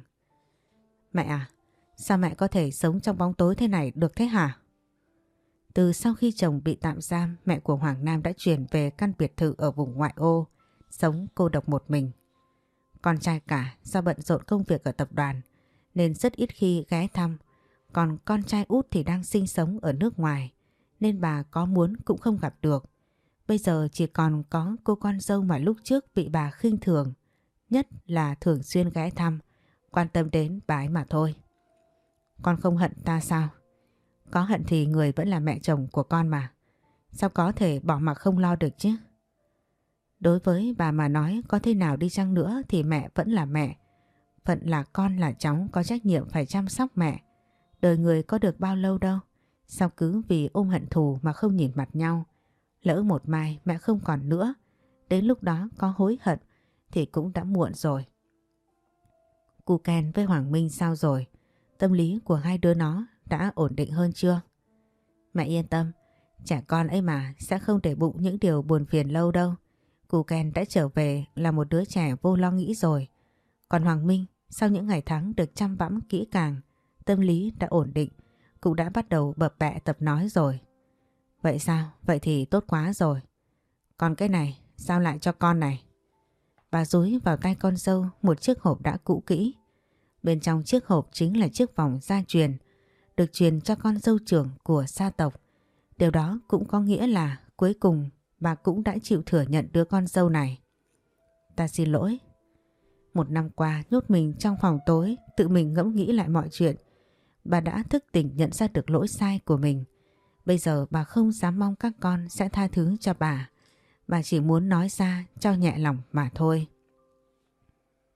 Mẹ à, sao mẹ có thể sống trong bóng tối thế này được thế hả? Từ sau khi chồng bị tạm giam, mẹ của Hoàng Nam đã chuyển về căn biệt thự ở vùng ngoại ô, sống cô độc một mình. Con trai cả do bận rộn công việc ở tập đoàn nên rất ít khi ghé thăm. Còn con trai út thì đang sinh sống ở nước ngoài nên bà có muốn cũng không gặp được. Bây giờ chỉ còn có cô con dâu mà lúc trước bị bà khinh thường, nhất là thường xuyên ghé thăm, quan tâm đến bà ấy mà thôi. Con không hận ta sao? Có hận thì người vẫn là mẹ chồng của con mà. Sao có thể bỏ mặc không lo được chứ? Đối với bà mà nói có thế nào đi chăng nữa thì mẹ vẫn là mẹ. Phận là con là cháu có trách nhiệm phải chăm sóc mẹ. Đời người có được bao lâu đâu. Sao cứ vì ôm hận thù mà không nhìn mặt nhau. Lỡ một mai mẹ không còn nữa. Đến lúc đó có hối hận thì cũng đã muộn rồi. Cụ Ken với Hoàng Minh sao rồi? Tâm lý của hai đứa nó đã ổn định hơn chưa? Mẹ yên tâm, trẻ con ấy mà sẽ không để bụng những điều buồn phiền lâu đâu. Cụ Ken đã trở về là một đứa trẻ vô lo nghĩ rồi. Còn Hoàng Minh, sau những ngày tháng được chăm bẵm kỹ càng, tâm lý đã ổn định, cũng đã bắt đầu bập bẹ tập nói rồi. Vậy sao? Vậy thì tốt quá rồi. Còn cái này, sao lại cho con này? Bà dúi vào tay con dâu một chiếc hộp đã cũ kỹ. Bên trong chiếc hộp chính là chiếc vòng gia truyền, được truyền cho con dâu trưởng của gia tộc. Điều đó cũng có nghĩa là cuối cùng bà cũng đã chịu thừa nhận đứa con dâu này. Ta xin lỗi. Một năm qua nhốt mình trong phòng tối, tự mình ngẫm nghĩ lại mọi chuyện. Bà đã thức tỉnh nhận ra được lỗi sai của mình. Bây giờ bà không dám mong các con sẽ tha thứ cho bà. Bà chỉ muốn nói ra cho nhẹ lòng mà thôi.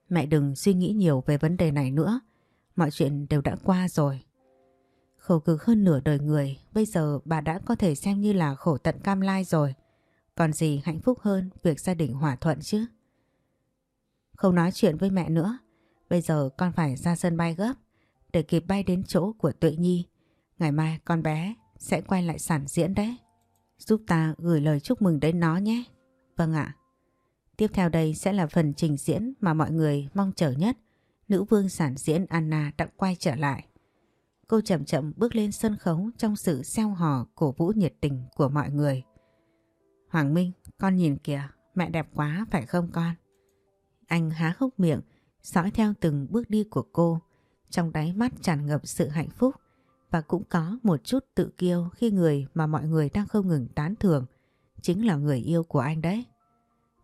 Mẹ đừng suy nghĩ nhiều về vấn đề này nữa. Mọi chuyện đều đã qua rồi. Khổ cực hơn nửa đời người, bây giờ bà đã có thể xem như là khổ tận cam lai rồi. Còn gì hạnh phúc hơn việc gia đình hòa thuận chứ? Không nói chuyện với mẹ nữa. Bây giờ con phải ra sân bay gấp để kịp bay đến chỗ của Tuệ Nhi. Ngày mai con bé sẽ quay lại sản diễn đấy. Giúp ta gửi lời chúc mừng đến nó nhé. Vâng ạ. Tiếp theo đây sẽ là phần trình diễn mà mọi người mong chờ nhất. Nữ vương sản diễn Anna đã quay trở lại. Cô chậm chậm bước lên sân khấu trong sự xeo hò cổ vũ nhiệt tình của mọi người. Hoàng Minh, con nhìn kìa, mẹ đẹp quá phải không con? Anh há hốc miệng, dõi theo từng bước đi của cô, trong đáy mắt tràn ngập sự hạnh phúc và cũng có một chút tự kiêu khi người mà mọi người đang không ngừng tán thưởng chính là người yêu của anh đấy.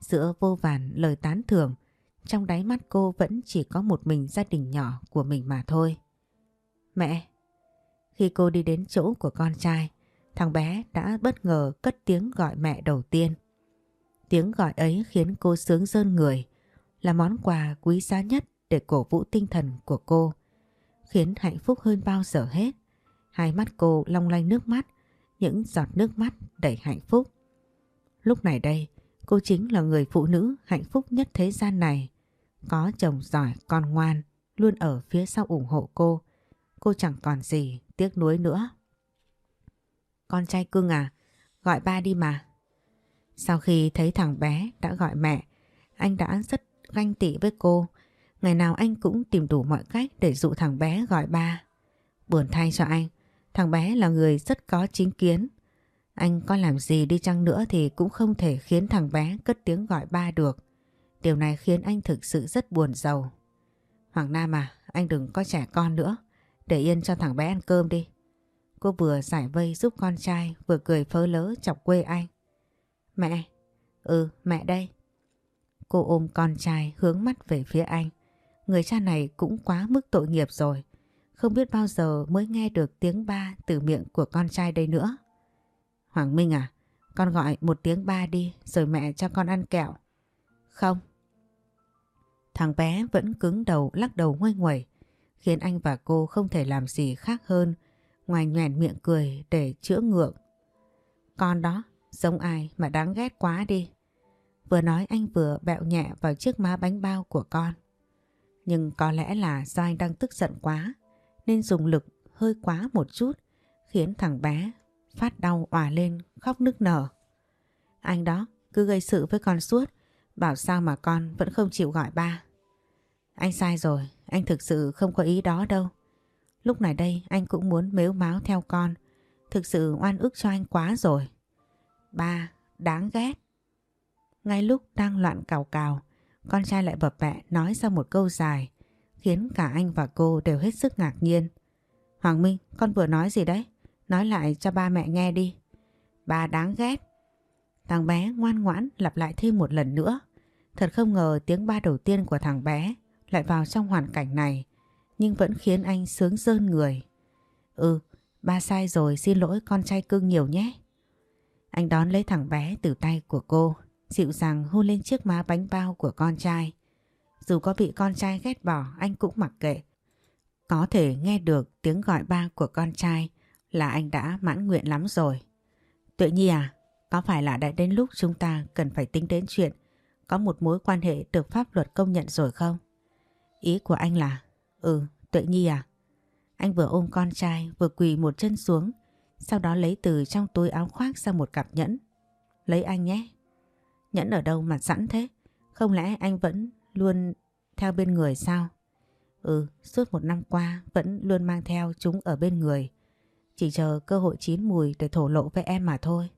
Giữa vô vàn lời tán thưởng, trong đáy mắt cô vẫn chỉ có một mình gia đình nhỏ của mình mà thôi. Mẹ! Khi cô đi đến chỗ của con trai, Thằng bé đã bất ngờ cất tiếng gọi mẹ đầu tiên. Tiếng gọi ấy khiến cô sướng rơn người, là món quà quý giá nhất để cổ vũ tinh thần của cô, khiến hạnh phúc hơn bao giờ hết. Hai mắt cô long lanh nước mắt, những giọt nước mắt đầy hạnh phúc. Lúc này đây, cô chính là người phụ nữ hạnh phúc nhất thế gian này. Có chồng giỏi, con ngoan, luôn ở phía sau ủng hộ cô. Cô chẳng còn gì tiếc nuối nữa. Con trai cưng à, gọi ba đi mà. Sau khi thấy thằng bé đã gọi mẹ, anh đã rất ganh tị với cô. Ngày nào anh cũng tìm đủ mọi cách để dụ thằng bé gọi ba. Buồn thay cho anh, thằng bé là người rất có chính kiến. Anh có làm gì đi chăng nữa thì cũng không thể khiến thằng bé cất tiếng gọi ba được. Điều này khiến anh thực sự rất buồn giàu. Hoàng Nam à, anh đừng có trẻ con nữa. Để yên cho thằng bé ăn cơm đi. Cô vừa giải vây giúp con trai vừa cười phớ lớ chọc quê anh. Mẹ, ừ mẹ đây. Cô ôm con trai hướng mắt về phía anh. Người cha này cũng quá mức tội nghiệp rồi. Không biết bao giờ mới nghe được tiếng ba từ miệng của con trai đây nữa. Hoàng Minh à, con gọi một tiếng ba đi rồi mẹ cho con ăn kẹo. Không. Thằng bé vẫn cứng đầu lắc đầu nguôi nguẩy khiến anh và cô không thể làm gì khác hơn ngoài nhoèn miệng cười để chữa ngượng. Con đó, giống ai mà đáng ghét quá đi. Vừa nói anh vừa bẹo nhẹ vào chiếc má bánh bao của con. Nhưng có lẽ là do anh đang tức giận quá nên dùng lực hơi quá một chút khiến thằng bé phát đau òa lên khóc nức nở. Anh đó cứ gây sự với con suốt bảo sao mà con vẫn không chịu gọi ba. Anh sai rồi, anh thực sự không có ý đó đâu. Lúc này đây anh cũng muốn mếu máo theo con. Thực sự oan ức cho anh quá rồi. Ba, đáng ghét. Ngay lúc đang loạn cào cào, con trai lại bập bẹ nói ra một câu dài, khiến cả anh và cô đều hết sức ngạc nhiên. Hoàng Minh, con vừa nói gì đấy? Nói lại cho ba mẹ nghe đi. Ba đáng ghét. Thằng bé ngoan ngoãn lặp lại thêm một lần nữa. Thật không ngờ tiếng ba đầu tiên của thằng bé lại vào trong hoàn cảnh này, nhưng vẫn khiến anh sướng rơn người. Ừ, ba sai rồi xin lỗi con trai cưng nhiều nhé. Anh đón lấy thằng bé từ tay của cô, dịu dàng hôn lên chiếc má bánh bao của con trai. Dù có bị con trai ghét bỏ anh cũng mặc kệ. Có thể nghe được tiếng gọi ba của con trai là anh đã mãn nguyện lắm rồi. Tuệ Nhi à, có phải là đã đến lúc chúng ta cần phải tính đến chuyện có một mối quan hệ được pháp luật công nhận rồi không? Ý của anh là, ừ, Tuệ Nhi à? Anh vừa ôm con trai vừa quỳ một chân xuống, sau đó lấy từ trong túi áo khoác ra một cặp nhẫn. Lấy anh nhé. Nhẫn ở đâu mà sẵn thế? Không lẽ anh vẫn luôn theo bên người sao? Ừ, suốt một năm qua vẫn luôn mang theo chúng ở bên người. Chỉ chờ cơ hội chín mùi để thổ lộ với em mà thôi.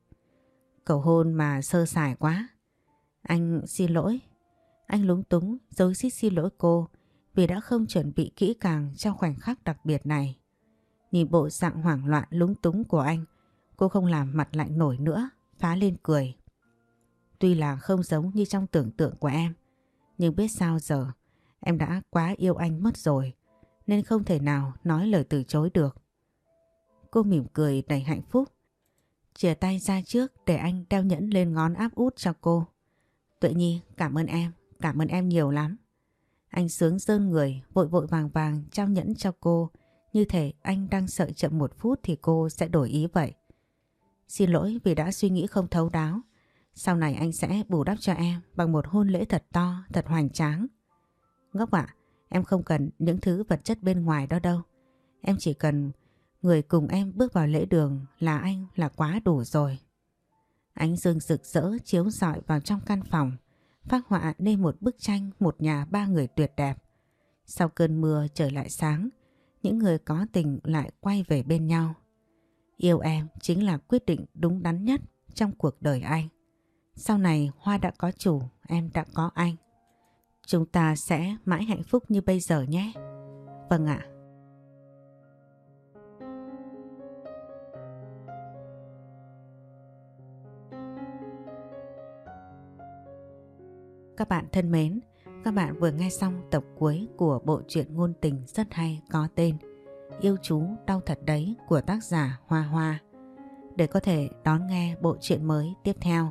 Cầu hôn mà sơ sài quá. Anh xin lỗi. Anh lúng túng, dối xít xin lỗi cô vì đã không chuẩn bị kỹ càng trong khoảnh khắc đặc biệt này. Nhìn bộ dạng hoảng loạn lúng túng của anh, cô không làm mặt lạnh nổi nữa, phá lên cười. Tuy là không giống như trong tưởng tượng của em, nhưng biết sao giờ, em đã quá yêu anh mất rồi, nên không thể nào nói lời từ chối được. Cô mỉm cười đầy hạnh phúc, chìa tay ra trước để anh đeo nhẫn lên ngón áp út cho cô. Tuệ Nhi cảm ơn em, cảm ơn em nhiều lắm. Anh sướng rơn người, vội vội vàng vàng trao nhẫn cho cô, như thể anh đang sợ chậm một phút thì cô sẽ đổi ý vậy. Xin lỗi vì đã suy nghĩ không thấu đáo. Sau này anh sẽ bù đắp cho em bằng một hôn lễ thật to, thật hoành tráng. Ngốc ạ, em không cần những thứ vật chất bên ngoài đó đâu. Em chỉ cần người cùng em bước vào lễ đường là anh là quá đủ rồi. Ánh dương rực rỡ chiếu rọi vào trong căn phòng phát họa nên một bức tranh một nhà ba người tuyệt đẹp. Sau cơn mưa trời lại sáng, những người có tình lại quay về bên nhau. Yêu em chính là quyết định đúng đắn nhất trong cuộc đời anh. Sau này Hoa đã có chủ, em đã có anh. Chúng ta sẽ mãi hạnh phúc như bây giờ nhé. Vâng ạ. Các bạn thân mến, các bạn vừa nghe xong tập cuối của bộ truyện ngôn tình rất hay có tên Yêu chú đau thật đấy của tác giả Hoa Hoa. Để có thể đón nghe bộ truyện mới tiếp theo,